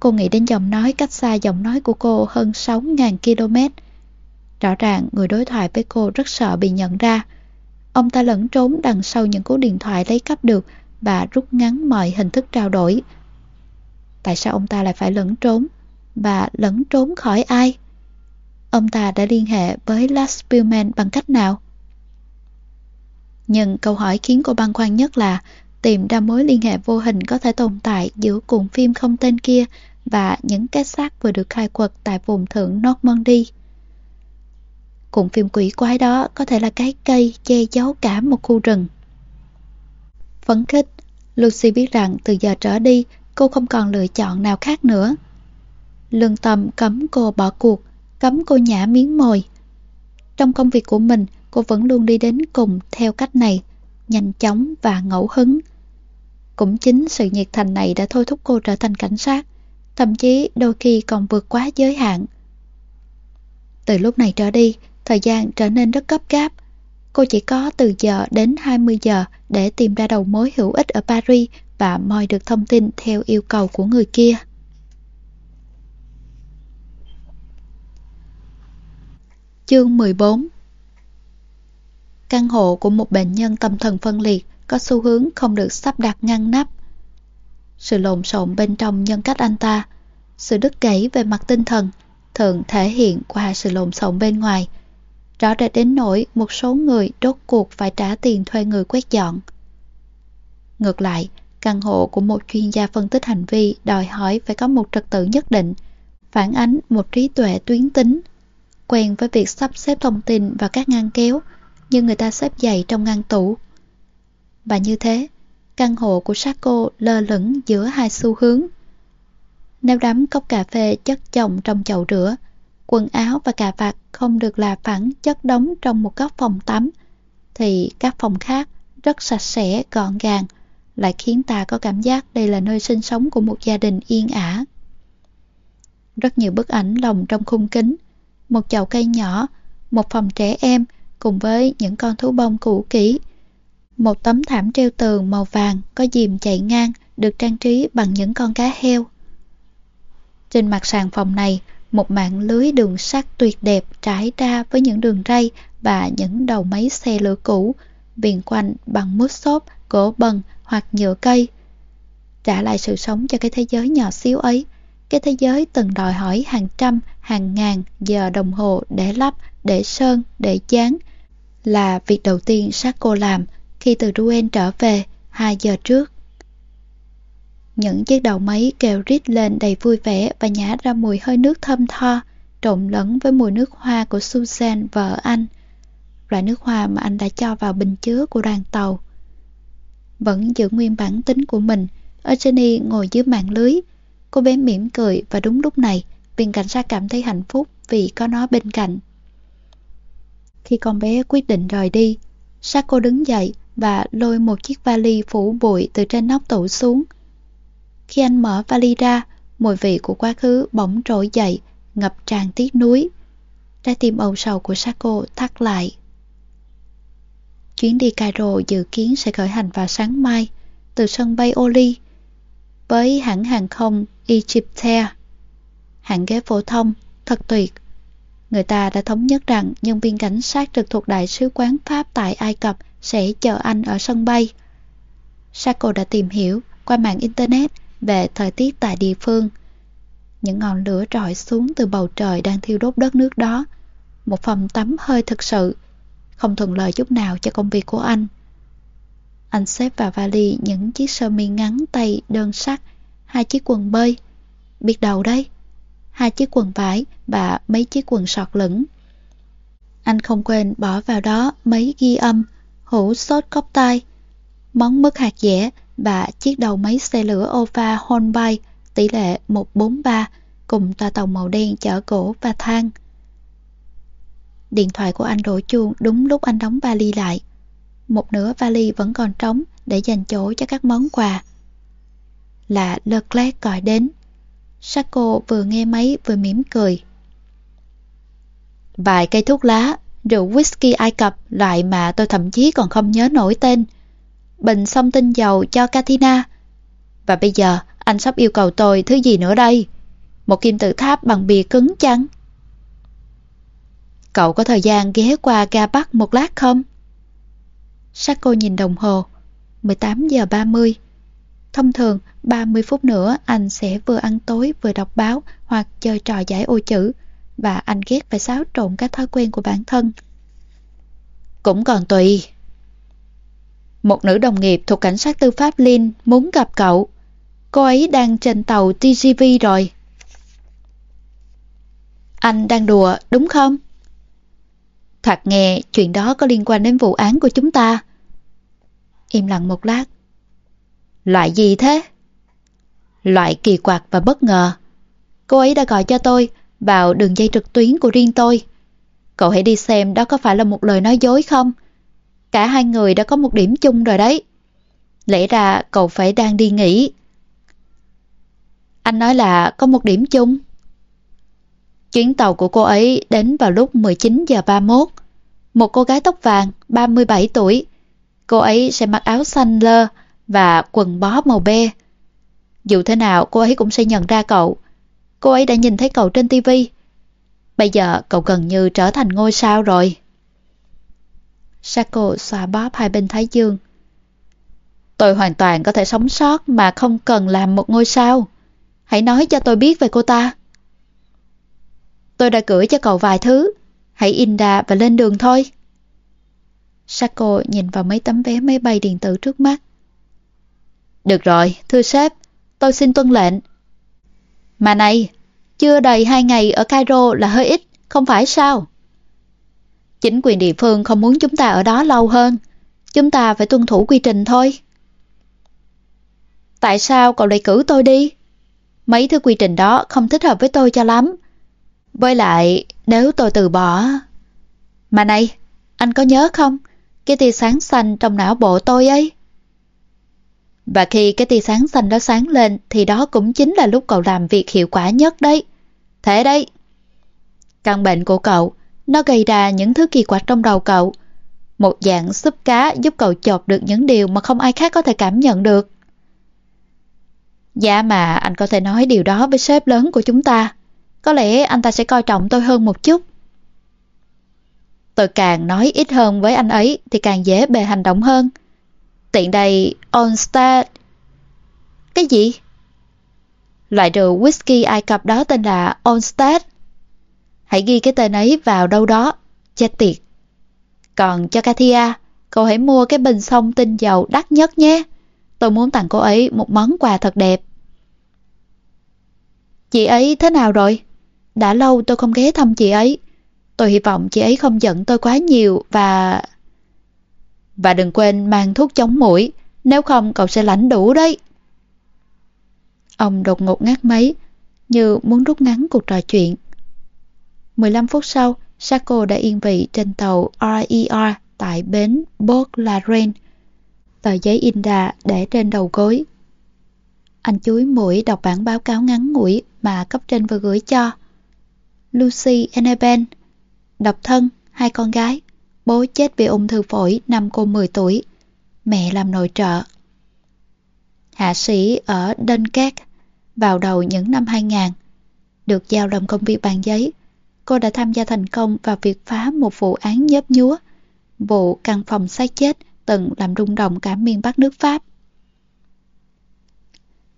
Cô nghĩ đến giọng nói cách xa giọng nói của cô hơn 6.000 km. Rõ ràng, người đối thoại với cô rất sợ bị nhận ra. Ông ta lẫn trốn đằng sau những cú điện thoại lấy cắp được và rút ngắn mọi hình thức trao đổi. Tại sao ông ta lại phải lẫn trốn? Và lẫn trốn khỏi ai? Ông ta đã liên hệ với Lars Spielman bằng cách nào? Nhưng câu hỏi khiến cô băn khoăn nhất là tìm ra mối liên hệ vô hình có thể tồn tại giữa cuộn phim không tên kia và những cái xác vừa được khai quật tại vùng thượng Normandy. Cụm phim quỷ quái đó có thể là cái cây che giấu cả một khu rừng. Phấn khích, Lucy biết rằng từ giờ trở đi cô không còn lựa chọn nào khác nữa. Lương tâm cấm cô bỏ cuộc, cấm cô nhả miếng mồi. Trong công việc của mình, cô vẫn luôn đi đến cùng theo cách này, nhanh chóng và ngẫu hứng. Cũng chính sự nhiệt thành này đã thôi thúc cô trở thành cảnh sát, thậm chí đôi khi còn vượt quá giới hạn. Từ lúc này trở đi, thời gian trở nên rất gấp gáp. Cô chỉ có từ giờ đến 20 giờ để tìm ra đầu mối hữu ích ở Paris và moi được thông tin theo yêu cầu của người kia. Chương 14 Căn hộ của một bệnh nhân tâm thần phân liệt có xu hướng không được sắp đặt ngăn nắp. Sự lộn xộn bên trong nhân cách anh ta, sự đứt gãy về mặt tinh thần thường thể hiện qua sự lộn xộn bên ngoài. Rõ rệt đến nỗi một số người đốt cuộc phải trả tiền thuê người quét dọn. Ngược lại, căn hộ của một chuyên gia phân tích hành vi đòi hỏi phải có một trật tự nhất định, phản ánh một trí tuệ tuyến tính, quen với việc sắp xếp thông tin vào các ngăn kéo, như người ta xếp giày trong ngăn tủ. Và như thế, căn hộ của Sako lơ lửng giữa hai xu hướng. Nếu đắm cốc cà phê chất chồng trong chậu rửa, quần áo và cà vạt không được là phẳng chất đóng trong một góc phòng tắm, thì các phòng khác rất sạch sẽ, gọn gàng, lại khiến ta có cảm giác đây là nơi sinh sống của một gia đình yên ả. Rất nhiều bức ảnh lồng trong khung kính, một chậu cây nhỏ, một phòng trẻ em cùng với những con thú bông cũ kỹ. Một tấm thảm treo tường màu vàng có dìm chạy ngang được trang trí bằng những con cá heo. Trên mặt sàn phòng này, một mạng lưới đường sắt tuyệt đẹp trải ra với những đường ray và những đầu máy xe lửa cũ, viền quanh bằng mút xốp, gỗ bần hoặc nhựa cây. Trả lại sự sống cho cái thế giới nhỏ xíu ấy, cái thế giới từng đòi hỏi hàng trăm, hàng ngàn giờ đồng hồ để lắp, để sơn, để dán, là việc đầu tiên Sako làm khi từ Ruen trở về 2 giờ trước. Những chiếc đầu máy kêu rít lên đầy vui vẻ và nhả ra mùi hơi nước thơm tho, trộn lẫn với mùi nước hoa của Susan, vợ anh. Loại nước hoa mà anh đã cho vào bình chứa của đoàn tàu. Vẫn giữ nguyên bản tính của mình, Eugenie ngồi dưới mạng lưới. Cô bé mỉm cười và đúng lúc này, viên cảnh sát cảm thấy hạnh phúc vì có nó bên cạnh. Khi con bé quyết định rời đi, Sako đứng dậy và lôi một chiếc vali phủ bụi từ trên nóc tủ xuống. Khi anh mở vali ra, mùi vị của quá khứ bỗng trỗi dậy, ngập tràn tiếc núi. Trái tim âu sầu của Sako thắt lại. Chuyến đi Cairo dự kiến sẽ khởi hành vào sáng mai từ sân bay Oli với hãng hàng không Egyptair. Hãng ghế phổ thông, thật tuyệt. Người ta đã thống nhất rằng nhân viên cảnh sát trực thuộc Đại sứ quán Pháp tại Ai Cập sẽ chờ anh ở sân bay. Sako đã tìm hiểu qua mạng Internet về thời tiết tại địa phương. Những ngọn lửa rọi xuống từ bầu trời đang thiêu đốt đất nước đó. Một phòng tắm hơi thực sự, không thuận lợi chút nào cho công việc của anh. Anh xếp vào vali những chiếc sơ mi ngắn tay đơn sắc, hai chiếc quần bơi. Biết đầu đấy, hai chiếc quần vải và mấy chiếc quần sọt lửng. Anh không quên bỏ vào đó mấy ghi âm, hũ sốt cốc tai, món mứt hạt dẻ và chiếc đầu máy xe lửa Ova Hornby tỷ lệ 143 cùng tòa tàu màu đen chở gỗ và than. Điện thoại của anh đổ chuông đúng lúc anh đóng vali lại. Một nửa vali vẫn còn trống để dành chỗ cho các món quà. Là Leclerc gọi đến. Sako vừa nghe máy vừa mỉm cười. Vài cây thuốc lá, rượu whisky Ai Cập loại mà tôi thậm chí còn không nhớ nổi tên bình xông tinh dầu cho Katina. Và bây giờ anh sắp yêu cầu tôi thứ gì nữa đây? Một kim tự tháp bằng bìa cứng chăng? Cậu có thời gian ghé qua ga Bắc một lát không? Sako nhìn đồng hồ, 18 giờ 30. Thông thường, 30 phút nữa anh sẽ vừa ăn tối vừa đọc báo hoặc chơi trò giải ô chữ và anh ghét phải xáo trộn các thói quen của bản thân. Cũng còn tùy, một nữ đồng nghiệp thuộc cảnh sát tư pháp Lin muốn gặp cậu. Cô ấy đang trên tàu TGV rồi. Anh đang đùa, đúng không? Thoạt nghe chuyện đó có liên quan đến vụ án của chúng ta. Im lặng một lát. Loại gì thế? Loại kỳ quặc và bất ngờ. Cô ấy đã gọi cho tôi vào đường dây trực tuyến của riêng tôi. Cậu hãy đi xem đó có phải là một lời nói dối không? Cả hai người đã có một điểm chung rồi đấy. Lẽ ra cậu phải đang đi nghỉ. Anh nói là có một điểm chung. Chuyến tàu của cô ấy đến vào lúc 19 giờ 31. Một cô gái tóc vàng, 37 tuổi. Cô ấy sẽ mặc áo xanh lơ và quần bó màu be. Dù thế nào cô ấy cũng sẽ nhận ra cậu. Cô ấy đã nhìn thấy cậu trên tivi. Bây giờ cậu gần như trở thành ngôi sao rồi. Sako xoa bóp hai bên thái dương. Tôi hoàn toàn có thể sống sót mà không cần làm một ngôi sao. Hãy nói cho tôi biết về cô ta. Tôi đã gửi cho cậu vài thứ. Hãy in ra và lên đường thôi. Sako nhìn vào mấy tấm vé máy bay điện tử trước mắt. Được rồi, thưa sếp, tôi xin tuân lệnh. Mà này, chưa đầy hai ngày ở Cairo là hơi ít, không phải sao? Chính quyền địa phương không muốn chúng ta ở đó lâu hơn. Chúng ta phải tuân thủ quy trình thôi. Tại sao cậu lại cử tôi đi? Mấy thứ quy trình đó không thích hợp với tôi cho lắm. Với lại, nếu tôi từ bỏ... Mà này, anh có nhớ không? Cái tia sáng xanh trong não bộ tôi ấy. Và khi cái tia sáng xanh đó sáng lên thì đó cũng chính là lúc cậu làm việc hiệu quả nhất đấy. Thế đấy. Căn bệnh của cậu, nó gây ra những thứ kỳ quặc trong đầu cậu. Một dạng súp cá giúp cậu chộp được những điều mà không ai khác có thể cảm nhận được. Dạ mà anh có thể nói điều đó với sếp lớn của chúng ta. Có lẽ anh ta sẽ coi trọng tôi hơn một chút. Tôi càng nói ít hơn với anh ấy thì càng dễ bề hành động hơn. Tiện đây, OnStar... Cái gì? Loại rượu whisky Ai Cập đó tên là OnStar. Hãy ghi cái tên ấy vào đâu đó. Chết tiệt. Còn cho Katia, cậu hãy mua cái bình sông tinh dầu đắt nhất nhé. Tôi muốn tặng cô ấy một món quà thật đẹp. Chị ấy thế nào rồi? Đã lâu tôi không ghé thăm chị ấy. Tôi hy vọng chị ấy không giận tôi quá nhiều và... Và đừng quên mang thuốc chống mũi, nếu không cậu sẽ lãnh đủ đấy. Ông đột ngột ngắt máy, như muốn rút ngắn cuộc trò chuyện. 15 phút sau, Sarko đã yên vị trên tàu RER tại bến Port La Reine. Tờ giấy in đà để trên đầu gối. Anh chuối mũi đọc bản báo cáo ngắn ngủi mà cấp trên vừa gửi cho. Lucy Annabelle, độc thân, hai con gái, bố chết vì ung thư phổi năm cô 10 tuổi, mẹ làm nội trợ. Hạ sĩ ở Dunkirk vào đầu những năm 2000, được giao làm công việc bàn giấy, cô đã tham gia thành công vào việc phá một vụ án nhớp nhúa, vụ căn phòng xác chết từng làm rung động cả miền Bắc nước Pháp.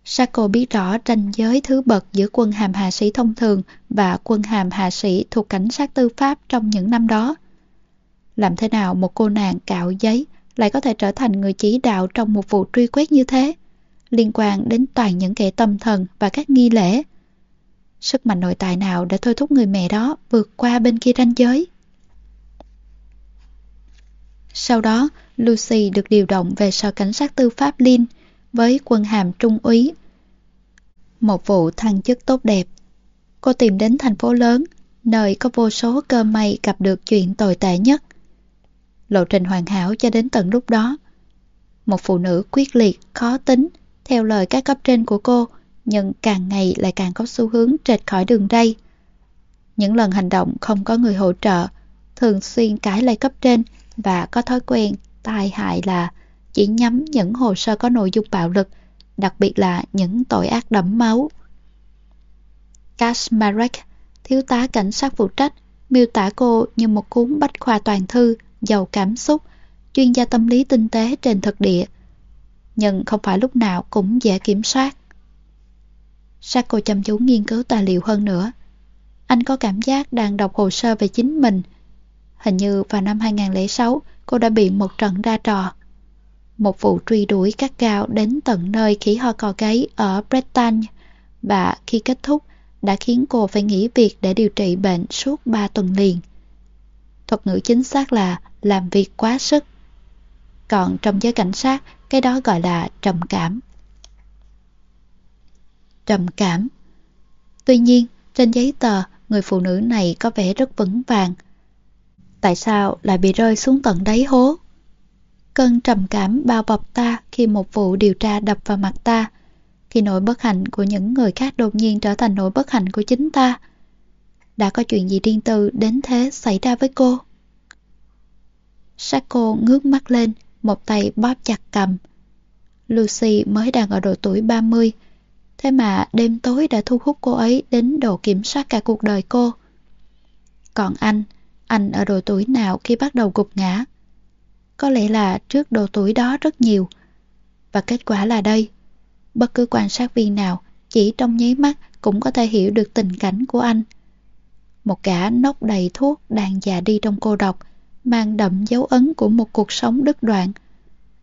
Sako biết rõ ranh giới thứ bậc giữa quân hàm hạ sĩ thông thường và quân hàm hạ sĩ thuộc cảnh sát tư pháp trong những năm đó. Làm thế nào một cô nàng cạo giấy lại có thể trở thành người chỉ đạo trong một vụ truy quét như thế, liên quan đến toàn những kẻ tâm thần và các nghi lễ? Sức mạnh nội tại nào đã thôi thúc người mẹ đó vượt qua bên kia ranh giới? Sau đó, Lucy được điều động về sở cảnh sát tư pháp Lin với quân hàm trung úy. Một vụ thăng chức tốt đẹp. Cô tìm đến thành phố lớn, nơi có vô số cơ may gặp được chuyện tồi tệ nhất. Lộ trình hoàn hảo cho đến tận lúc đó. Một phụ nữ quyết liệt, khó tính, theo lời các cấp trên của cô, nhưng càng ngày lại càng có xu hướng trệt khỏi đường ray. Những lần hành động không có người hỗ trợ, thường xuyên cãi lại cấp trên và có thói quen tai hại là chỉ nhắm những hồ sơ có nội dung bạo lực, đặc biệt là những tội ác đẫm máu. Kasmarek, thiếu tá cảnh sát phụ trách, miêu tả cô như một cuốn bách khoa toàn thư, giàu cảm xúc, chuyên gia tâm lý tinh tế trên thực địa. Nhưng không phải lúc nào cũng dễ kiểm soát. Sako chăm chú nghiên cứu tài liệu hơn nữa. Anh có cảm giác đang đọc hồ sơ về chính mình. Hình như vào năm 2006, cô đã bị một trận ra trò. Một vụ truy đuổi cắt gao đến tận nơi khỉ ho cò gáy ở Bretagne và khi kết thúc đã khiến cô phải nghỉ việc để điều trị bệnh suốt 3 tuần liền. Thuật ngữ chính xác là làm việc quá sức. Còn trong giới cảnh sát, cái đó gọi là trầm cảm. Trầm cảm Tuy nhiên, trên giấy tờ, người phụ nữ này có vẻ rất vững vàng. Tại sao lại bị rơi xuống tận đáy hố? Cơn trầm cảm bao bọc ta khi một vụ điều tra đập vào mặt ta, khi nỗi bất hạnh của những người khác đột nhiên trở thành nỗi bất hạnh của chính ta. Đã có chuyện gì riêng tư đến thế xảy ra với cô? Sako ngước mắt lên, một tay bóp chặt cầm. Lucy mới đang ở độ tuổi 30, thế mà đêm tối đã thu hút cô ấy đến độ kiểm soát cả cuộc đời cô. Còn anh, anh ở độ tuổi nào khi bắt đầu gục ngã? Có lẽ là trước độ tuổi đó rất nhiều. Và kết quả là đây. Bất cứ quan sát viên nào chỉ trong nháy mắt cũng có thể hiểu được tình cảnh của anh. Một gã nốc đầy thuốc đang già đi trong cô độc, mang đậm dấu ấn của một cuộc sống đứt đoạn.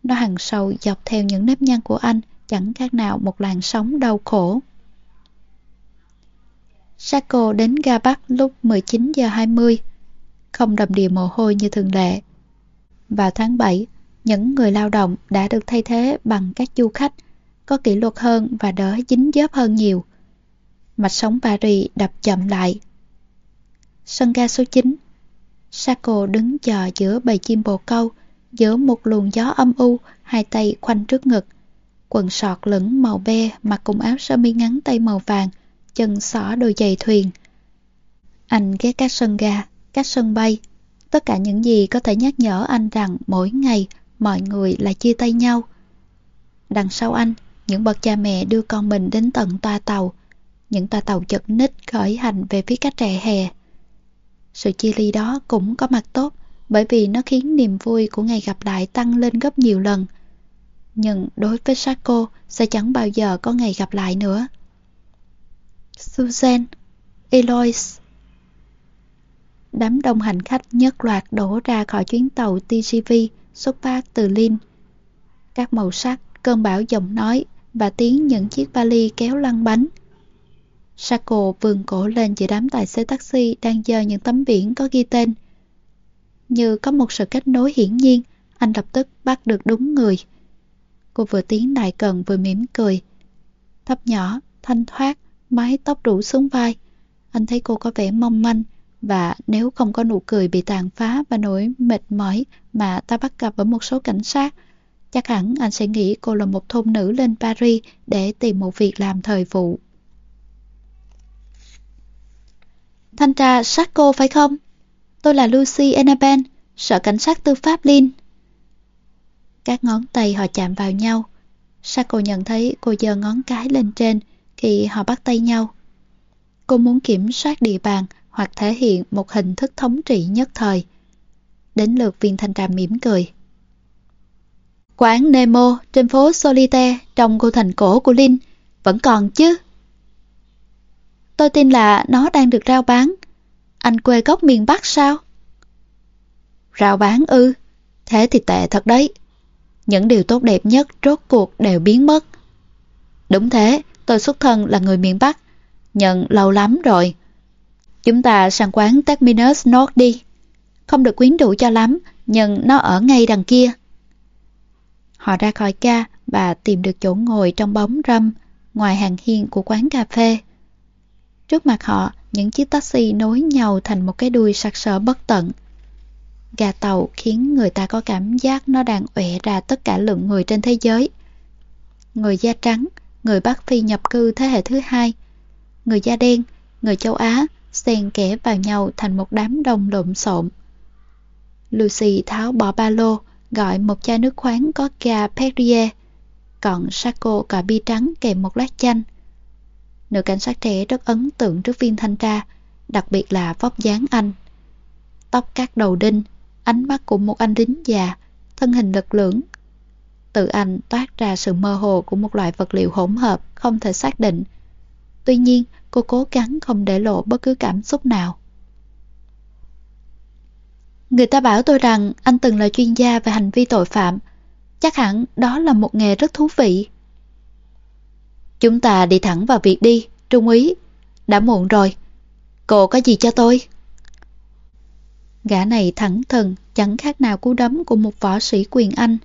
Nó hằn sâu dọc theo những nếp nhăn của anh, chẳng khác nào một làn sóng đau khổ. Sako đến ga Bắc lúc 19 giờ 20, không đầm đìa mồ hôi như thường lệ. Vào tháng 7, những người lao động đã được thay thế bằng các du khách có kỷ luật hơn và đỡ dính dớp hơn nhiều. Mạch sống Paris đập chậm lại. Sân ga số 9 Sako đứng chờ giữa bầy chim bồ câu, giữa một luồng gió âm u, hai tay khoanh trước ngực. Quần sọt lửng màu be, mặc cùng áo sơ mi ngắn tay màu vàng, chân xỏ đôi giày thuyền. Anh ghé các sân ga, các sân bay, tất cả những gì có thể nhắc nhở anh rằng mỗi ngày mọi người lại chia tay nhau. Đằng sau anh, những bậc cha mẹ đưa con mình đến tận toa tàu, những toa tàu chật ních khởi hành về phía các trại hè. Sự chia ly đó cũng có mặt tốt bởi vì nó khiến niềm vui của ngày gặp lại tăng lên gấp nhiều lần. Nhưng đối với Sako sẽ chẳng bao giờ có ngày gặp lại nữa. Susan, Eloise Đám đông hành khách nhất loạt đổ ra khỏi chuyến tàu TGV xuất phát từ Lin. Các màu sắc, cơn bão giọng nói và tiếng những chiếc vali kéo lăn bánh. Sako vườn cổ lên giữa đám tài xế taxi đang dơ những tấm biển có ghi tên. Như có một sự kết nối hiển nhiên, anh lập tức bắt được đúng người. Cô vừa tiến lại gần vừa mỉm cười. Thấp nhỏ, thanh thoát, mái tóc rủ xuống vai. Anh thấy cô có vẻ mong manh và nếu không có nụ cười bị tàn phá và nỗi mệt mỏi mà ta bắt gặp ở một số cảnh sát, chắc hẳn anh sẽ nghĩ cô là một thôn nữ lên Paris để tìm một việc làm thời vụ. Thanh tra sát cô phải không? Tôi là Lucy Annabelle, sở cảnh sát tư pháp Lin. Các ngón tay họ chạm vào nhau. Sako nhận thấy cô giơ ngón cái lên trên khi họ bắt tay nhau. Cô muốn kiểm soát địa bàn hoặc thể hiện một hình thức thống trị nhất thời. Đến lượt viên thanh trà mỉm cười. Quán Nemo trên phố Solitaire trong khu thành cổ của Linh vẫn còn chứ? Tôi tin là nó đang được rao bán. Anh quê gốc miền Bắc sao? Rao bán ư? Thế thì tệ thật đấy. Những điều tốt đẹp nhất rốt cuộc đều biến mất. Đúng thế, tôi xuất thân là người miền Bắc. Nhận lâu lắm rồi. Chúng ta sang quán Terminus North đi. Không được quyến rũ cho lắm, nhưng nó ở ngay đằng kia. Họ ra khỏi ca và tìm được chỗ ngồi trong bóng râm ngoài hàng hiên của quán cà phê. Trước mặt họ, những chiếc taxi nối nhau thành một cái đuôi sặc sỡ bất tận. Gà tàu khiến người ta có cảm giác nó đang ẻ ra tất cả lượng người trên thế giới. Người da trắng, người Bắc Phi nhập cư thế hệ thứ hai, người da đen, người châu Á, xen kẽ vào nhau thành một đám đông lộn xộn. Lucy tháo bỏ ba lô, gọi một chai nước khoáng có ga Perrier, còn Sako cả bi trắng kèm một lát chanh. Nữ cảnh sát trẻ rất ấn tượng trước viên thanh tra, đặc biệt là vóc dáng anh. Tóc cắt đầu đinh, ánh mắt của một anh lính già, thân hình lực lưỡng. Từ anh toát ra sự mơ hồ của một loại vật liệu hỗn hợp không thể xác định. Tuy nhiên, cô cố gắng không để lộ bất cứ cảm xúc nào. Người ta bảo tôi rằng anh từng là chuyên gia về hành vi tội phạm. Chắc hẳn đó là một nghề rất thú vị. Chúng ta đi thẳng vào việc đi, Trung úy. Đã muộn rồi. Cô có gì cho tôi? Gã này thẳng thừng, chẳng khác nào cú đấm của một võ sĩ quyền Anh.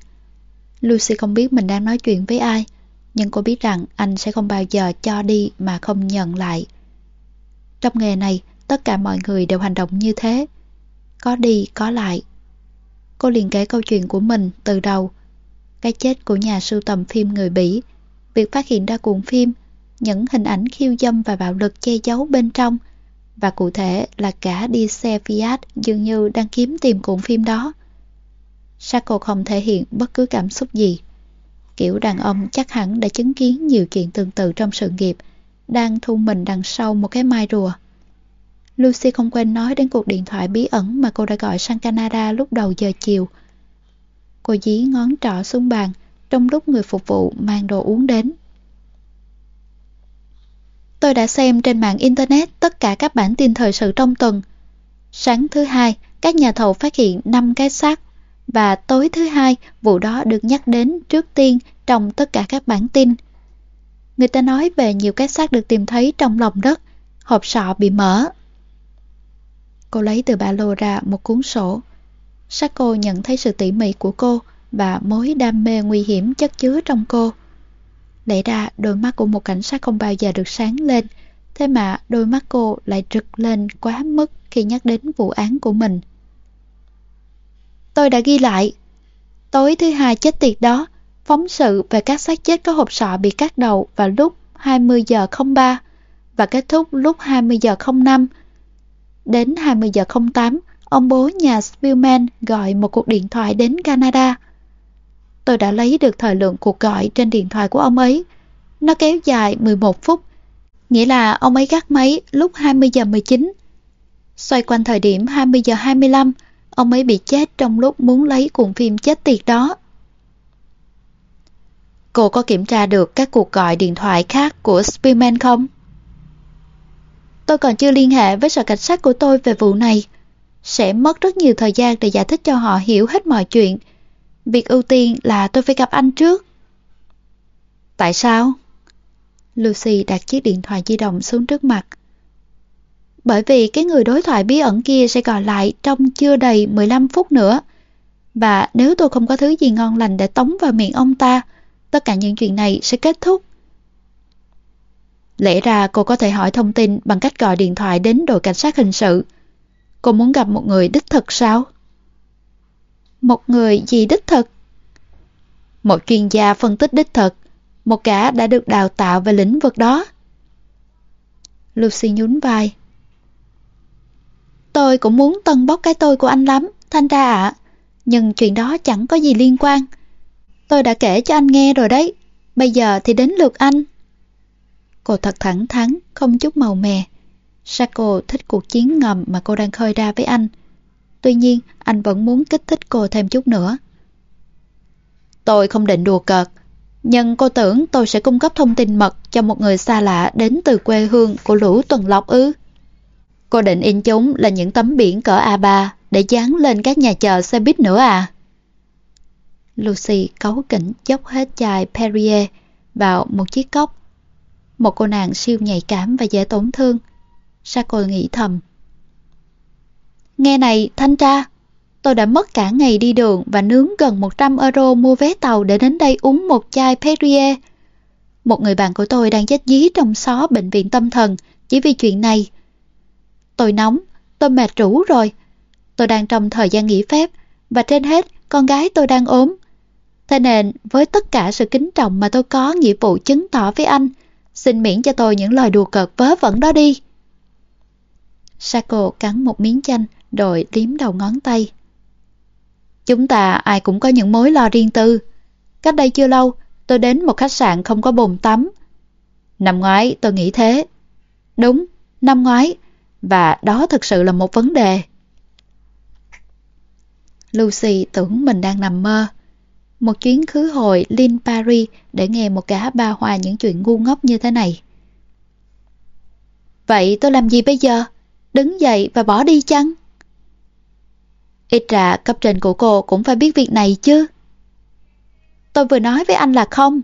Lucy không biết mình đang nói chuyện với ai, nhưng cô biết rằng anh sẽ không bao giờ cho đi mà không nhận lại. Trong nghề này, tất cả mọi người đều hành động như thế. Có đi, có lại. Cô liền kể câu chuyện của mình từ đầu. Cái chết của nhà sưu tầm phim người Bỉ, việc phát hiện ra cuộn phim, những hình ảnh khiêu dâm và bạo lực che giấu bên trong, và cụ thể là cả đi xe Fiat dường như đang kiếm tìm cuộn phim đó. Sako không thể hiện bất cứ cảm xúc gì. Kiểu đàn ông chắc hẳn đã chứng kiến nhiều chuyện tương tự trong sự nghiệp, đang thu mình đằng sau một cái mai rùa. Lucy không quên nói đến cuộc điện thoại bí ẩn mà cô đã gọi sang Canada lúc đầu giờ chiều. Cô dí ngón trỏ xuống bàn trong lúc người phục vụ mang đồ uống đến. Tôi đã xem trên mạng Internet tất cả các bản tin thời sự trong tuần. Sáng thứ hai, các nhà thầu phát hiện 5 cái xác và tối thứ hai, vụ đó được nhắc đến trước tiên trong tất cả các bản tin. Người ta nói về nhiều cái xác được tìm thấy trong lòng đất, hộp sọ bị mở. Cô lấy từ ba lô ra một cuốn sổ. Sako nhận thấy sự tỉ mỉ của cô và mối đam mê nguy hiểm chất chứa trong cô. Lẽ ra đôi mắt của một cảnh sát không bao giờ được sáng lên Thế mà đôi mắt cô lại rực lên quá mức khi nhắc đến vụ án của mình. Tôi đã ghi lại. Tối thứ hai chết tiệt đó, phóng sự về các xác chết có hộp sọ bị cắt đầu vào lúc 20 giờ 03 và kết thúc lúc 20 giờ 05. Đến 20 giờ 08, ông bố nhà Spielman gọi một cuộc điện thoại đến Canada. Tôi đã lấy được thời lượng cuộc gọi trên điện thoại của ông ấy. Nó kéo dài 11 phút, nghĩa là ông ấy gác máy lúc 20 giờ 19. Xoay quanh thời điểm 20 giờ 25, ông ấy bị chết trong lúc muốn lấy cuộn phim chết tiệt đó. Cô có kiểm tra được các cuộc gọi điện thoại khác của Spearman không? Tôi còn chưa liên hệ với sở cảnh sát của tôi về vụ này. Sẽ mất rất nhiều thời gian để giải thích cho họ hiểu hết mọi chuyện. Việc ưu tiên là tôi phải gặp anh trước. Tại sao? Lucy đặt chiếc điện thoại di động xuống trước mặt. Bởi vì cái người đối thoại bí ẩn kia sẽ gọi lại trong chưa đầy 15 phút nữa. Và nếu tôi không có thứ gì ngon lành để tống vào miệng ông ta, tất cả những chuyện này sẽ kết thúc. Lẽ ra cô có thể hỏi thông tin bằng cách gọi điện thoại đến đội cảnh sát hình sự. Cô muốn gặp một người đích thực sao? Một người gì đích thực? Một chuyên gia phân tích đích thực, một cả đã được đào tạo về lĩnh vực đó. Lucy nhún vai. Tôi cũng muốn tân bốc cái tôi của anh lắm, thanh ra ạ. Nhưng chuyện đó chẳng có gì liên quan. Tôi đã kể cho anh nghe rồi đấy. Bây giờ thì đến lượt anh. Cô thật thẳng thắn, không chút màu mè. Sako thích cuộc chiến ngầm mà cô đang khơi ra với anh. Tuy nhiên, anh vẫn muốn kích thích cô thêm chút nữa. Tôi không định đùa cợt, nhưng cô tưởng tôi sẽ cung cấp thông tin mật cho một người xa lạ đến từ quê hương của lũ tuần lộc ư. Cô định in chúng là những tấm biển cỡ A3 để dán lên các nhà chờ xe buýt nữa à? Lucy cấu kỉnh dốc hết chai Perrier vào một chiếc cốc. Một cô nàng siêu nhạy cảm và dễ tổn thương. Sako nghĩ thầm. Nghe này, thanh tra, tôi đã mất cả ngày đi đường và nướng gần 100 euro mua vé tàu để đến đây uống một chai Perrier. Một người bạn của tôi đang chết dí trong xó bệnh viện tâm thần chỉ vì chuyện này. Tôi nóng, tôi mệt rũ rồi. Tôi đang trong thời gian nghỉ phép và trên hết con gái tôi đang ốm. Thế nên với tất cả sự kính trọng mà tôi có nghĩa vụ chứng tỏ với anh, xin miễn cho tôi những lời đùa cợt vớ vẩn đó đi. Sako cắn một miếng chanh rồi liếm đầu ngón tay. Chúng ta ai cũng có những mối lo riêng tư. Cách đây chưa lâu, tôi đến một khách sạn không có bồn tắm. Năm ngoái tôi nghĩ thế. Đúng, năm ngoái. Và đó thực sự là một vấn đề. Lucy tưởng mình đang nằm mơ. Một chuyến khứ hồi Lin Paris để nghe một gã ba hoa những chuyện ngu ngốc như thế này. Vậy tôi làm gì bây giờ? Đứng dậy và bỏ đi chăng? Ít ra cấp trên của cô cũng phải biết việc này chứ. Tôi vừa nói với anh là không.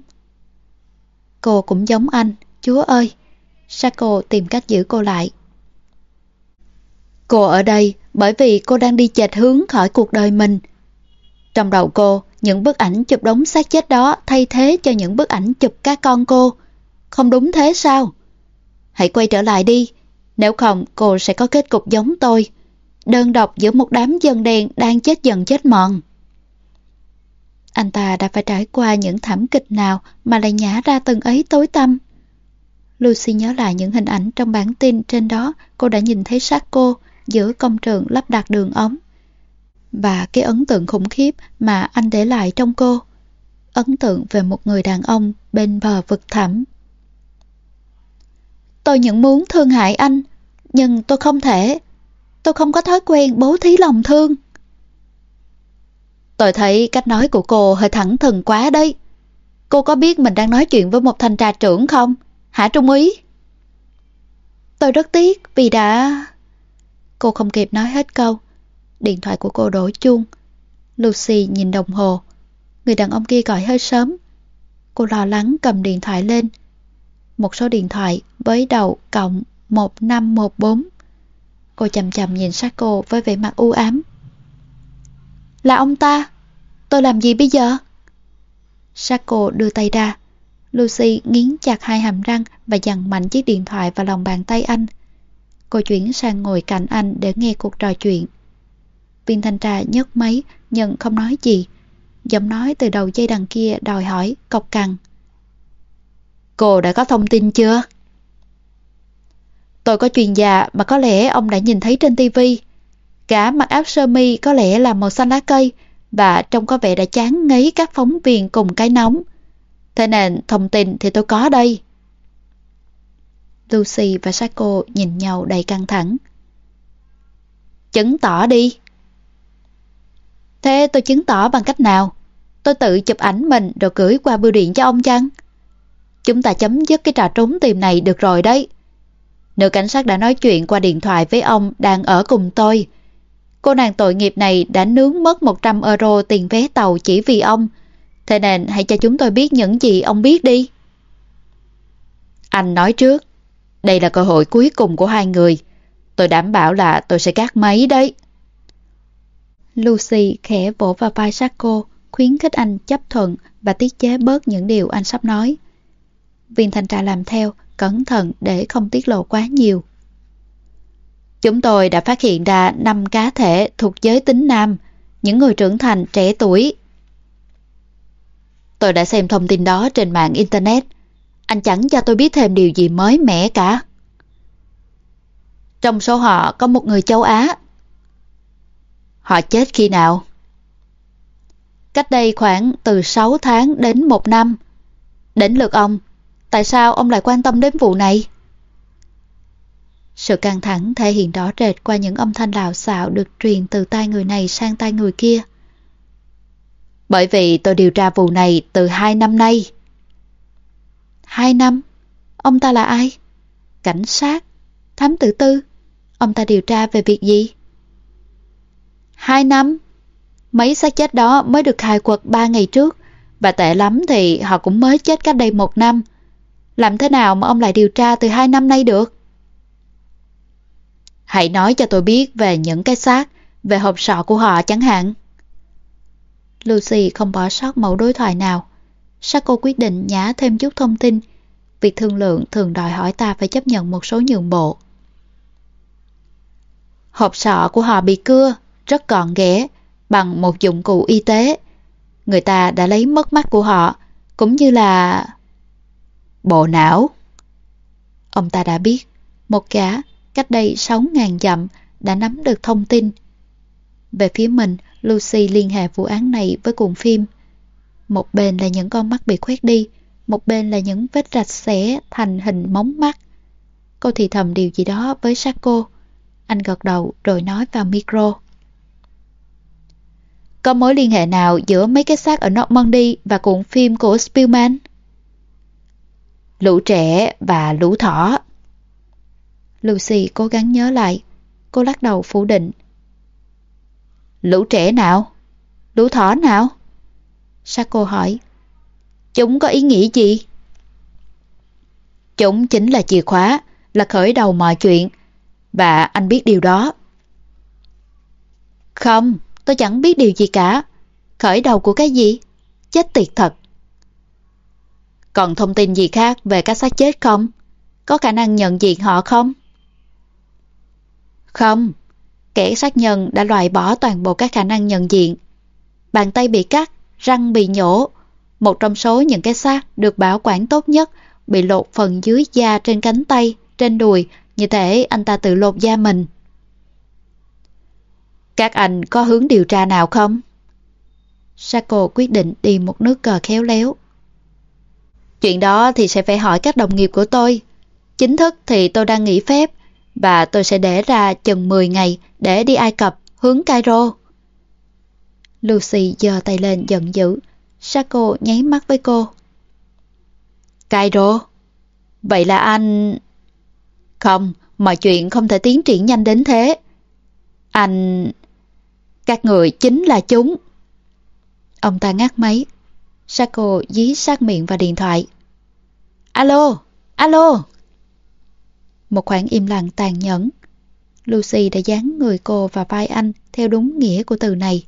Cô cũng giống anh, chúa ơi. Sako tìm cách giữ cô lại. Cô ở đây bởi vì cô đang đi chệch hướng khỏi cuộc đời mình. Trong đầu cô, những bức ảnh chụp đống xác chết đó thay thế cho những bức ảnh chụp các con cô. Không đúng thế sao? Hãy quay trở lại đi, nếu không cô sẽ có kết cục giống tôi. Đơn độc giữa một đám dân đen đang chết dần chết mòn. Anh ta đã phải trải qua những thảm kịch nào mà lại nhả ra từng ấy tối tăm. Lucy nhớ lại những hình ảnh trong bản tin trên đó cô đã nhìn thấy xác cô giữa công trường lắp đặt đường ống. Và cái ấn tượng khủng khiếp mà anh để lại trong cô. Ấn tượng về một người đàn ông bên bờ vực thẳm. Tôi những muốn thương hại anh, nhưng tôi không thể. Tôi không có thói quen bố thí lòng thương. Tôi thấy cách nói của cô hơi thẳng thừng quá đấy. Cô có biết mình đang nói chuyện với một thanh tra trưởng không? Hả Trung úy? Tôi rất tiếc vì đã... Cô không kịp nói hết câu. Điện thoại của cô đổ chuông. Lucy nhìn đồng hồ. Người đàn ông kia gọi hơi sớm. Cô lo lắng cầm điện thoại lên. Một số điện thoại với đầu cộng 1514. Cô chầm chầm nhìn sát cô với vẻ mặt u ám. Là ông ta? Tôi làm gì bây giờ? Sako đưa tay ra. Lucy nghiến chặt hai hàm răng và dằn mạnh chiếc điện thoại vào lòng bàn tay anh. Cô chuyển sang ngồi cạnh anh để nghe cuộc trò chuyện. Viên thanh trà nhấc máy nhưng không nói gì. Giọng nói từ đầu dây đằng kia đòi hỏi, cọc cằn. Cô đã có thông tin chưa? Tôi có chuyên gia mà có lẽ ông đã nhìn thấy trên tivi. Cả mặc áo sơ mi có lẽ là màu xanh lá cây và trông có vẻ đã chán ngấy các phóng viên cùng cái nóng. Thế nên thông tin thì tôi có đây. Lucy và Sako nhìn nhau đầy căng thẳng. Chứng tỏ đi. Thế tôi chứng tỏ bằng cách nào? Tôi tự chụp ảnh mình rồi gửi qua bưu điện cho ông chăng? Chúng ta chấm dứt cái trò trốn tìm này được rồi đấy. Nữ cảnh sát đã nói chuyện qua điện thoại với ông đang ở cùng tôi. Cô nàng tội nghiệp này đã nướng mất 100 euro tiền vé tàu chỉ vì ông. Thế nên hãy cho chúng tôi biết những gì ông biết đi. Anh nói trước, đây là cơ hội cuối cùng của hai người. Tôi đảm bảo là tôi sẽ cắt máy đấy. Lucy khẽ vỗ vào vai Sacco, khuyến khích anh chấp thuận và tiết chế bớt những điều anh sắp nói. Viên thanh tra làm theo, cẩn thận để không tiết lộ quá nhiều. Chúng tôi đã phát hiện ra 5 cá thể thuộc giới tính nam, những người trưởng thành trẻ tuổi. Tôi đã xem thông tin đó trên mạng Internet. Anh chẳng cho tôi biết thêm điều gì mới mẻ cả. Trong số họ có một người châu Á. Họ chết khi nào? Cách đây khoảng từ 6 tháng đến 1 năm. Đến lượt ông, tại sao ông lại quan tâm đến vụ này? Sự căng thẳng thể hiện rõ rệt qua những âm thanh lào xạo được truyền từ tai người này sang tai người kia. Bởi vì tôi điều tra vụ này từ hai năm nay. Hai năm? Ông ta là ai? Cảnh sát? Thám tử tư? Ông ta điều tra về việc gì? Hai năm? Mấy xác chết đó mới được khai quật ba ngày trước và tệ lắm thì họ cũng mới chết cách đây một năm. Làm thế nào mà ông lại điều tra từ hai năm nay được? Hãy nói cho tôi biết về những cái xác, về hộp sọ của họ chẳng hạn. Lucy không bỏ sót mẫu đối thoại nào. Sako quyết định nhả thêm chút thông tin. Việc thương lượng thường đòi hỏi ta phải chấp nhận một số nhượng bộ. Hộp sọ của họ bị cưa, rất gọn ghẽ, bằng một dụng cụ y tế. Người ta đã lấy mất mắt của họ, cũng như là... Bộ não. Ông ta đã biết, một gã cách đây 6.000 dặm đã nắm được thông tin. Về phía mình, Lucy liên hệ vụ án này với cuộn phim. Một bên là những con mắt bị khoét đi, một bên là những vết rạch xẻ thành hình móng mắt. Cô thì thầm điều gì đó với Sacco. Anh gật đầu rồi nói vào micro. Có mối liên hệ nào giữa mấy cái xác ở Normandy và cuộn phim của Spielman? Lũ trẻ và lũ thỏ. Lucy cố gắng nhớ lại. Cô lắc đầu phủ định. Lũ trẻ nào? Lũ thỏ nào? Sako hỏi. Chúng có ý nghĩa gì? Chúng chính là chìa khóa, là khởi đầu mọi chuyện. Và anh biết điều đó. Không, tôi chẳng biết điều gì cả. Khởi đầu của cái gì? Chết tiệt thật. Còn thông tin gì khác về các xác chết không? Có khả năng nhận diện họ không? Không, kẻ sát nhân đã loại bỏ toàn bộ các khả năng nhận diện. Bàn tay bị cắt, răng bị nhổ. Một trong số những cái xác được bảo quản tốt nhất bị lột phần dưới da trên cánh tay, trên đùi, như thể anh ta tự lột da mình. Các anh có hướng điều tra nào không? Sako quyết định đi một nước cờ khéo léo. Chuyện đó thì sẽ phải hỏi các đồng nghiệp của tôi. Chính thức thì tôi đang nghỉ phép, và tôi sẽ để ra chừng 10 ngày để đi Ai Cập hướng Cairo. Lucy giơ tay lên giận dữ. Sako nháy mắt với cô. Cairo? Vậy là anh... Không, mọi chuyện không thể tiến triển nhanh đến thế. Anh... Các người chính là chúng. Ông ta ngắt máy. Sako dí sát miệng vào điện thoại. Alo, alo. Một khoảng im lặng tàn nhẫn. Lucy đã dán người cô vào vai anh theo đúng nghĩa của từ này.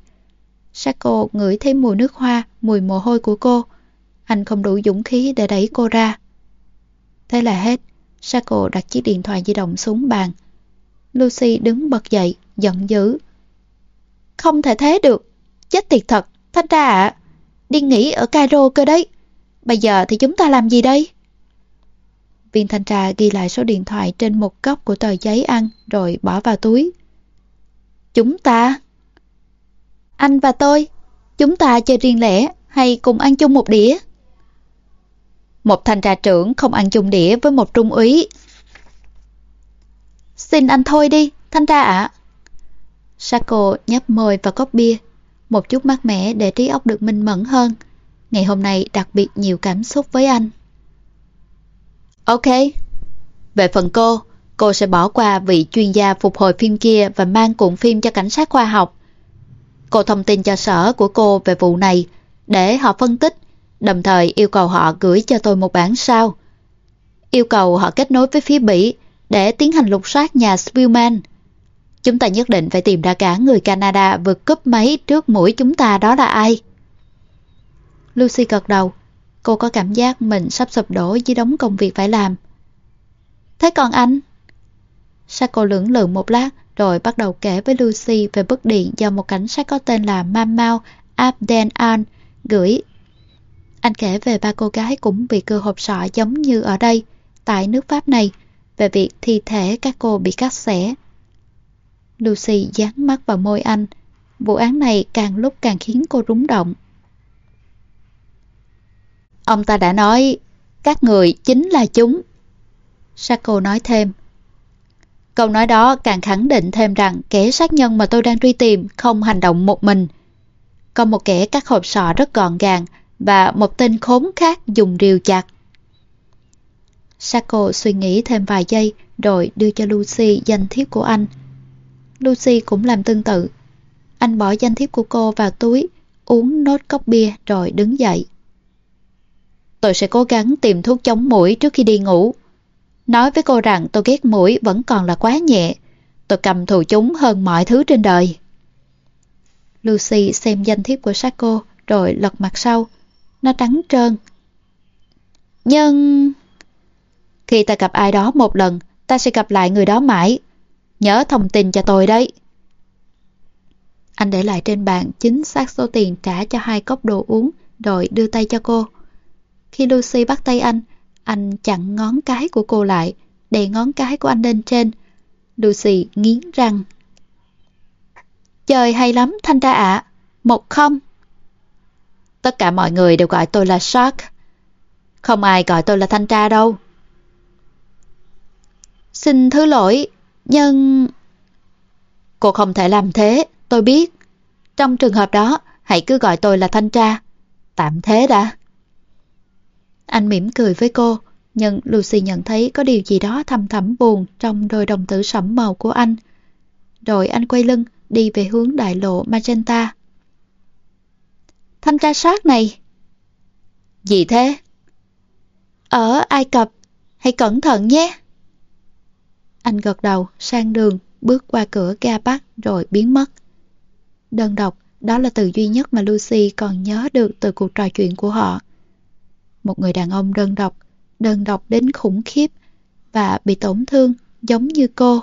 Sako ngửi thấy mùi nước hoa, mùi mồ hôi của cô. Anh không đủ dũng khí để đẩy cô ra. Thế là hết. Sako đặt chiếc điện thoại di động xuống bàn. Lucy đứng bật dậy, giận dữ. Không thể thế được. Chết tiệt thật, Thanh tra ạ. Đi nghỉ ở Cairo cơ đấy. Bây giờ thì chúng ta làm gì đây? Viên thanh tra ghi lại số điện thoại trên một góc của tờ giấy ăn rồi bỏ vào túi. Chúng ta? Anh và tôi, chúng ta chơi riêng lẻ hay cùng ăn chung một đĩa? Một thanh tra trưởng không ăn chung đĩa với một trung úy. Xin anh thôi đi, thanh tra ạ. À. Sako nhấp môi vào cốc bia, một chút mát mẻ để trí óc được minh mẫn hơn. Ngày hôm nay đặc biệt nhiều cảm xúc với anh. Ok. Về phần cô, cô sẽ bỏ qua vị chuyên gia phục hồi phim kia và mang cuộn phim cho cảnh sát khoa học. Cô thông tin cho sở của cô về vụ này để họ phân tích, đồng thời yêu cầu họ gửi cho tôi một bản sao. Yêu cầu họ kết nối với phía Bỉ để tiến hành lục soát nhà Spielman Chúng ta nhất định phải tìm ra cả người Canada vượt cúp máy trước mũi chúng ta đó là ai. Lucy gật đầu. Cô có cảm giác mình sắp sụp đổ dưới đống công việc phải làm. Thế còn anh? Sako lưỡng lự một lát rồi bắt đầu kể với Lucy về bức điện do một cảnh sát có tên là Mamau Abden An gửi. Anh kể về ba cô gái cũng bị cưa hộp sọ giống như ở đây, tại nước Pháp này, về việc thi thể các cô bị cắt xẻ. Lucy dán mắt vào môi anh. Vụ án này càng lúc càng khiến cô rúng động. Ông ta đã nói, các người chính là chúng. Sako nói thêm. Câu nói đó càng khẳng định thêm rằng kẻ sát nhân mà tôi đang truy tìm không hành động một mình. Có một kẻ cắt hộp sọ rất gọn gàng và một tên khốn khác dùng rìu chặt. Sako suy nghĩ thêm vài giây rồi đưa cho Lucy danh thiếp của anh. Lucy cũng làm tương tự. Anh bỏ danh thiếp của cô vào túi, uống nốt cốc bia rồi đứng dậy. Tôi sẽ cố gắng tìm thuốc chống mũi trước khi đi ngủ. Nói với cô rằng tôi ghét mũi vẫn còn là quá nhẹ. Tôi cầm thù chúng hơn mọi thứ trên đời. Lucy xem danh thiếp của Sako rồi lật mặt sau. Nó trắng trơn. Nhưng... Khi ta gặp ai đó một lần, ta sẽ gặp lại người đó mãi. Nhớ thông tin cho tôi đấy. Anh để lại trên bàn chính xác số tiền trả cho hai cốc đồ uống rồi đưa tay cho cô. Khi Lucy bắt tay anh, anh chặn ngón cái của cô lại, đè ngón cái của anh lên trên. Lucy nghiến răng. Trời hay lắm, Thanh tra ạ. Một không. Tất cả mọi người đều gọi tôi là Shark. Không ai gọi tôi là Thanh tra đâu. Xin thứ lỗi, nhưng... Cô không thể làm thế, tôi biết. Trong trường hợp đó, hãy cứ gọi tôi là Thanh tra. Tạm thế đã. Anh mỉm cười với cô, nhưng Lucy nhận thấy có điều gì đó thầm thầm buồn trong đôi đồng tử sẫm màu của anh. Rồi anh quay lưng, đi về hướng đại lộ Magenta. Thanh tra sát này. Gì thế? Ở Ai Cập, hãy cẩn thận nhé. Anh gật đầu, sang đường, bước qua cửa ga bắc rồi biến mất. Đơn độc, đó là từ duy nhất mà Lucy còn nhớ được từ cuộc trò chuyện của họ. Một người đàn ông đơn độc, đơn độc đến khủng khiếp và bị tổn thương giống như cô.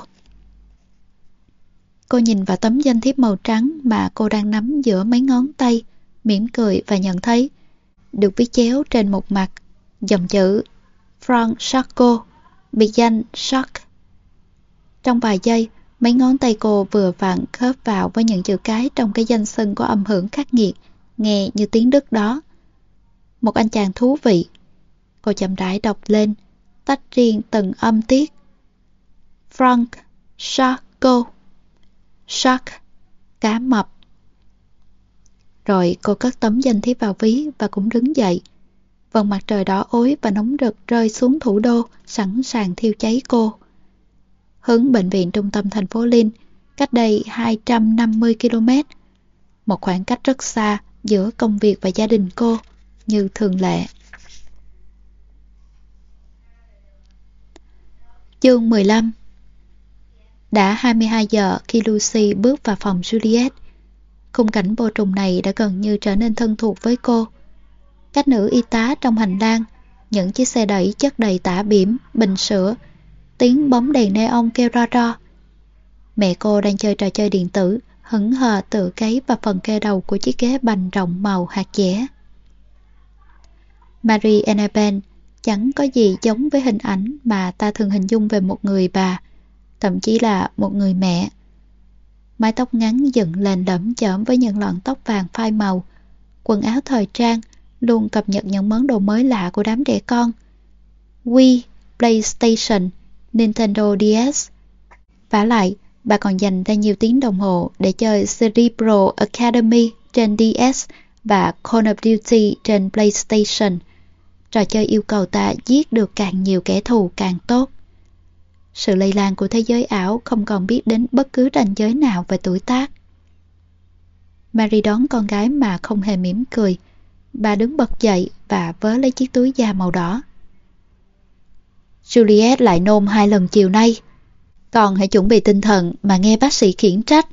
Cô nhìn vào tấm danh thiếp màu trắng mà cô đang nắm giữa mấy ngón tay, mỉm cười và nhận thấy được viết chéo trên một mặt dòng chữ Frank Sarko, biệt danh Shark. Trong vài giây, mấy ngón tay cô vừa vặn khớp vào với những chữ cái trong cái danh xưng có âm hưởng khắc nghiệt, nghe như tiếng Đức đó. Một anh chàng thú vị. Cô chậm rãi đọc lên, tách riêng từng âm tiết. Frank Sarko Shark Cá mập Rồi cô cất tấm danh thiếp vào ví và cũng đứng dậy. Vầng mặt trời đỏ ối và nóng rực rơi xuống thủ đô, sẵn sàng thiêu cháy cô. Hướng bệnh viện trung tâm thành phố Linh, cách đây 250 km. Một khoảng cách rất xa giữa công việc và gia đình cô như thường lệ. Chương 15 Đã 22 giờ khi Lucy bước vào phòng Juliet. Khung cảnh vô trùng này đã gần như trở nên thân thuộc với cô. các nữ y tá trong hành lang, những chiếc xe đẩy chất đầy tả bỉm, bình sữa, tiếng bóng đèn neon kêu ro ro. Mẹ cô đang chơi trò chơi điện tử, hững hờ tự cấy vào phần kê đầu của chiếc ghế bành rộng màu hạt dẻ. Marie Annabelle chẳng có gì giống với hình ảnh mà ta thường hình dung về một người bà, thậm chí là một người mẹ. Mái tóc ngắn dựng lên đẫm chởm với những lọn tóc vàng phai màu, quần áo thời trang, luôn cập nhật những món đồ mới lạ của đám trẻ con. Wii, PlayStation, Nintendo DS. Vả lại, bà còn dành ra nhiều tiếng đồng hồ để chơi Cerebro Academy trên DS và Call of Duty trên PlayStation. Trò chơi yêu cầu ta giết được càng nhiều kẻ thù càng tốt. Sự lây lan của thế giới ảo không còn biết đến bất cứ ranh giới nào về tuổi tác. Mary đón con gái mà không hề mỉm cười. Bà đứng bật dậy và vớ lấy chiếc túi da màu đỏ. Juliet lại nôn hai lần chiều nay. Còn hãy chuẩn bị tinh thần mà nghe bác sĩ khiển trách.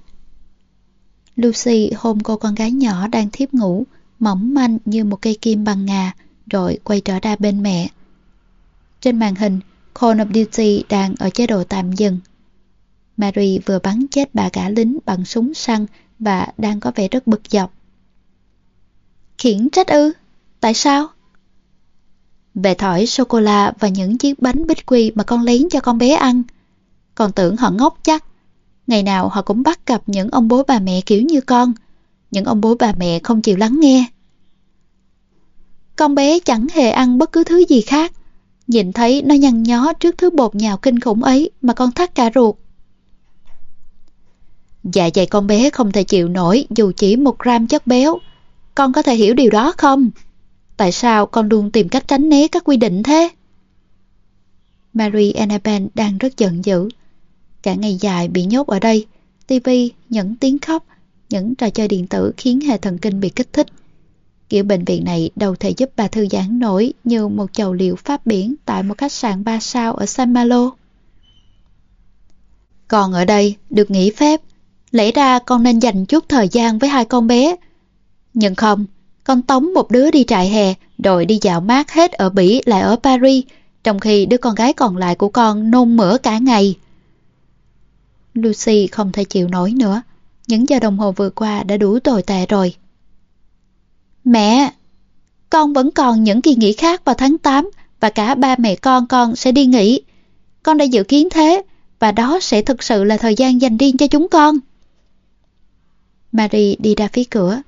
Lucy hôn cô con gái nhỏ đang thiếp ngủ, mỏng manh như một cây kim bằng ngà, rồi quay trở ra bên mẹ. Trên màn hình, Call of Duty đang ở chế độ tạm dừng. Mary vừa bắn chết bà cả lính bằng súng săn và đang có vẻ rất bực dọc. Khiển trách ư? Tại sao? Về thỏi, sô-cô-la và những chiếc bánh bích quy mà con lấy cho con bé ăn. còn tưởng họ ngốc chắc. Ngày nào họ cũng bắt gặp những ông bố bà mẹ kiểu như con. Những ông bố bà mẹ không chịu lắng nghe. Con bé chẳng hề ăn bất cứ thứ gì khác. Nhìn thấy nó nhăn nhó trước thứ bột nhào kinh khủng ấy mà con thắt cả ruột. Dạ dày con bé không thể chịu nổi dù chỉ một gram chất béo. Con có thể hiểu điều đó không? Tại sao con luôn tìm cách tránh né các quy định thế? Mary Annabelle đang rất giận dữ. Cả ngày dài bị nhốt ở đây, TV, những tiếng khóc, những trò chơi điện tử khiến hệ thần kinh bị kích thích. Kiểu bệnh viện này đâu thể giúp bà thư giãn nổi như một chầu liệu pháp biển tại một khách sạn 3 sao ở San Malo. Còn ở đây, được nghỉ phép, lẽ ra con nên dành chút thời gian với hai con bé. Nhưng không, con tống một đứa đi trại hè rồi đi dạo mát hết ở Bỉ lại ở Paris, trong khi đứa con gái còn lại của con nôn mửa cả ngày. Lucy không thể chịu nổi nữa. Những giờ đồng hồ vừa qua đã đủ tồi tệ rồi. Mẹ, con vẫn còn những kỳ nghỉ khác vào tháng 8 và cả ba mẹ con con sẽ đi nghỉ. Con đã dự kiến thế và đó sẽ thực sự là thời gian dành riêng cho chúng con. Marie đi ra phía cửa.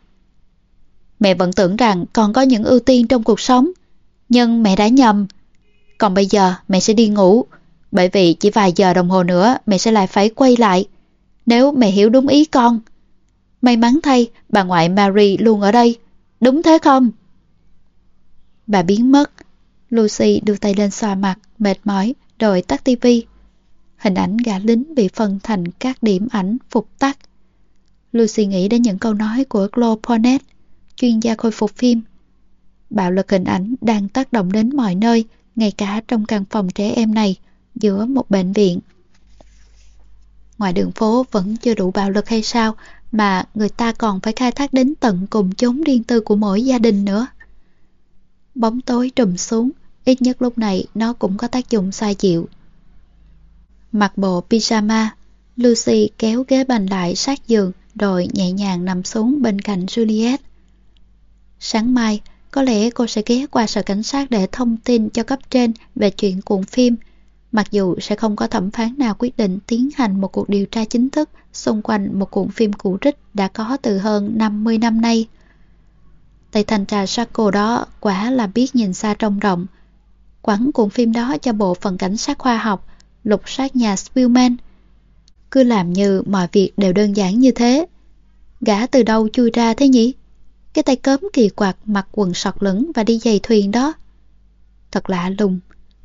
Mẹ vẫn tưởng rằng con có những ưu tiên trong cuộc sống, nhưng mẹ đã nhầm. Còn bây giờ mẹ sẽ đi ngủ, bởi vì chỉ vài giờ đồng hồ nữa mẹ sẽ lại phải quay lại. Nếu mẹ hiểu đúng ý con. May mắn thay, bà ngoại Mary luôn ở đây. Đúng thế không? Bà biến mất. Lucy đưa tay lên xoa mặt, mệt mỏi, rồi tắt tivi. Hình ảnh gã lính bị phân thành các điểm ảnh phục tắt. Lucy nghĩ đến những câu nói của Claude Ponet, chuyên gia khôi phục phim. Bạo lực hình ảnh đang tác động đến mọi nơi, ngay cả trong căn phòng trẻ em này, giữa một bệnh viện. Ngoài đường phố vẫn chưa đủ bạo lực hay sao mà người ta còn phải khai thác đến tận cùng chốn riêng tư của mỗi gia đình nữa. Bóng tối trùm xuống, ít nhất lúc này nó cũng có tác dụng sai chịu. Mặc bộ pyjama, Lucy kéo ghế bành lại sát giường rồi nhẹ nhàng nằm xuống bên cạnh Juliet. Sáng mai, có lẽ cô sẽ ghé qua sở cảnh sát để thông tin cho cấp trên về chuyện cuộn phim, mặc dù sẽ không có thẩm phán nào quyết định tiến hành một cuộc điều tra chính thức xung quanh một cuộn phim cũ rích đã có từ hơn 50 năm nay. Tay thành trà Sarko đó quả là biết nhìn xa trông rộng. Quẳng cuộn phim đó cho bộ phận cảnh sát khoa học, lục soát nhà Spielman. Cứ làm như mọi việc đều đơn giản như thế. Gã từ đâu chui ra thế nhỉ? Cái tay cớm kỳ quạt mặc quần sọt lửng và đi giày thuyền đó. Thật lạ lùng,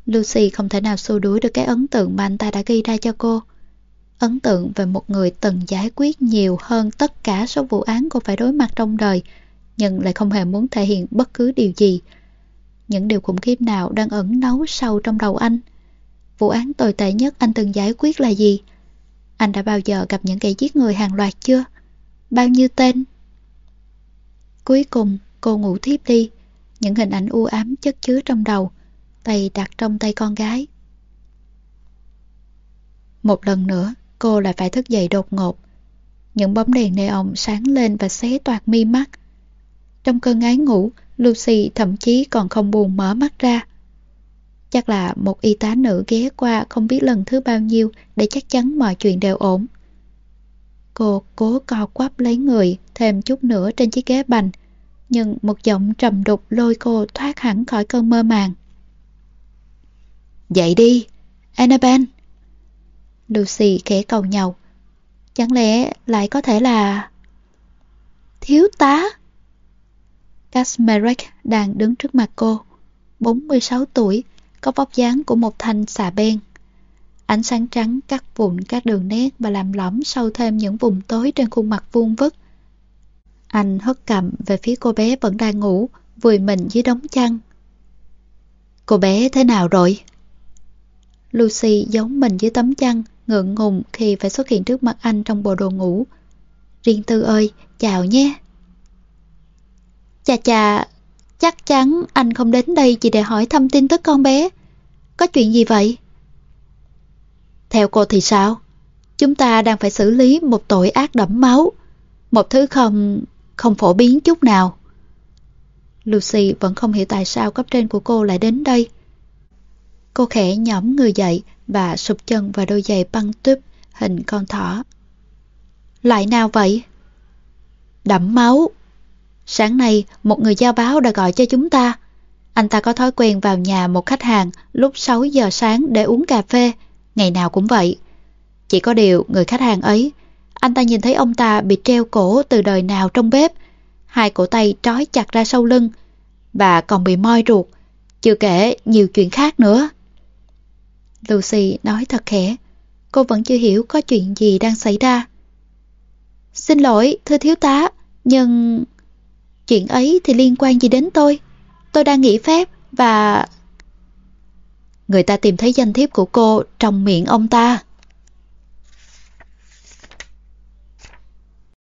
Lucy không thể nào xua đuổi được cái ấn tượng mà anh ta đã gây ra cho cô. Ấn tượng về một người từng giải quyết nhiều hơn tất cả số vụ án cô phải đối mặt trong đời, nhưng lại không hề muốn thể hiện bất cứ điều gì. Những điều khủng khiếp nào đang ẩn nấu sâu trong đầu anh? Vụ án tồi tệ nhất anh từng giải quyết là gì? Anh đã bao giờ gặp những kẻ giết người hàng loạt chưa? Bao nhiêu tên? Cuối cùng, cô ngủ thiếp đi. những hình ảnh u ám chất chứa trong đầu, tay đặt trong tay con gái. Một lần nữa, cô lại phải thức dậy đột ngột. Những bóng đèn neon sáng lên và xé toạc mi mắt. Trong cơn ngái ngủ, Lucy thậm chí còn không buồn mở mắt ra. Chắc là một y tá nữ ghé qua không biết lần thứ bao nhiêu để chắc chắn mọi chuyện đều ổn. Cô cố co quắp lấy người thêm chút nữa trên chiếc ghế bành, nhưng một giọng trầm đục lôi cô thoát hẳn khỏi cơn mơ màng. Dậy đi, Annabelle. Lucy khẽ cầu nhau. Chẳng lẽ lại có thể là... Thiếu tá? Kasmerek đang đứng trước mặt cô, 46 tuổi, có vóc dáng của một thanh xà beng. Ánh sáng trắng cắt vụn các đường nét và làm lõm sâu thêm những vùng tối trên khuôn mặt vuông vức. Anh hất cầm về phía cô bé vẫn đang ngủ, vùi mình dưới đống chăn. Cô bé thế nào rồi? Lucy giống mình dưới tấm chăn, ngượng ngùng khi phải xuất hiện trước mặt anh trong bộ đồ ngủ. Riêng Tư ơi, chào nhé. Chà chà, chắc chắn anh không đến đây chỉ để hỏi thăm tin tức con bé. Có chuyện gì vậy? Theo cô thì sao? Chúng ta đang phải xử lý một tội ác đẫm máu. Một thứ không... không phổ biến chút nào. Lucy vẫn không hiểu tại sao cấp trên của cô lại đến đây. Cô khẽ nhõm người dậy và sụp chân vào đôi giày băng tuyếp hình con thỏ. Lại nào vậy? Đẫm máu. Sáng nay, một người giao báo đã gọi cho chúng ta. Anh ta có thói quen vào nhà một khách hàng lúc 6 giờ sáng để uống cà phê, ngày nào cũng vậy. Chỉ có điều người khách hàng ấy, anh ta nhìn thấy ông ta bị treo cổ từ đời nào trong bếp, hai cổ tay trói chặt ra sau lưng, và còn bị moi ruột, chưa kể nhiều chuyện khác nữa. Lucy nói thật khẽ, cô vẫn chưa hiểu có chuyện gì đang xảy ra. Xin lỗi, thưa thiếu tá, nhưng... Chuyện ấy thì liên quan gì đến tôi? Tôi đang nghỉ phép và... Người ta tìm thấy danh thiếp của cô trong miệng ông ta.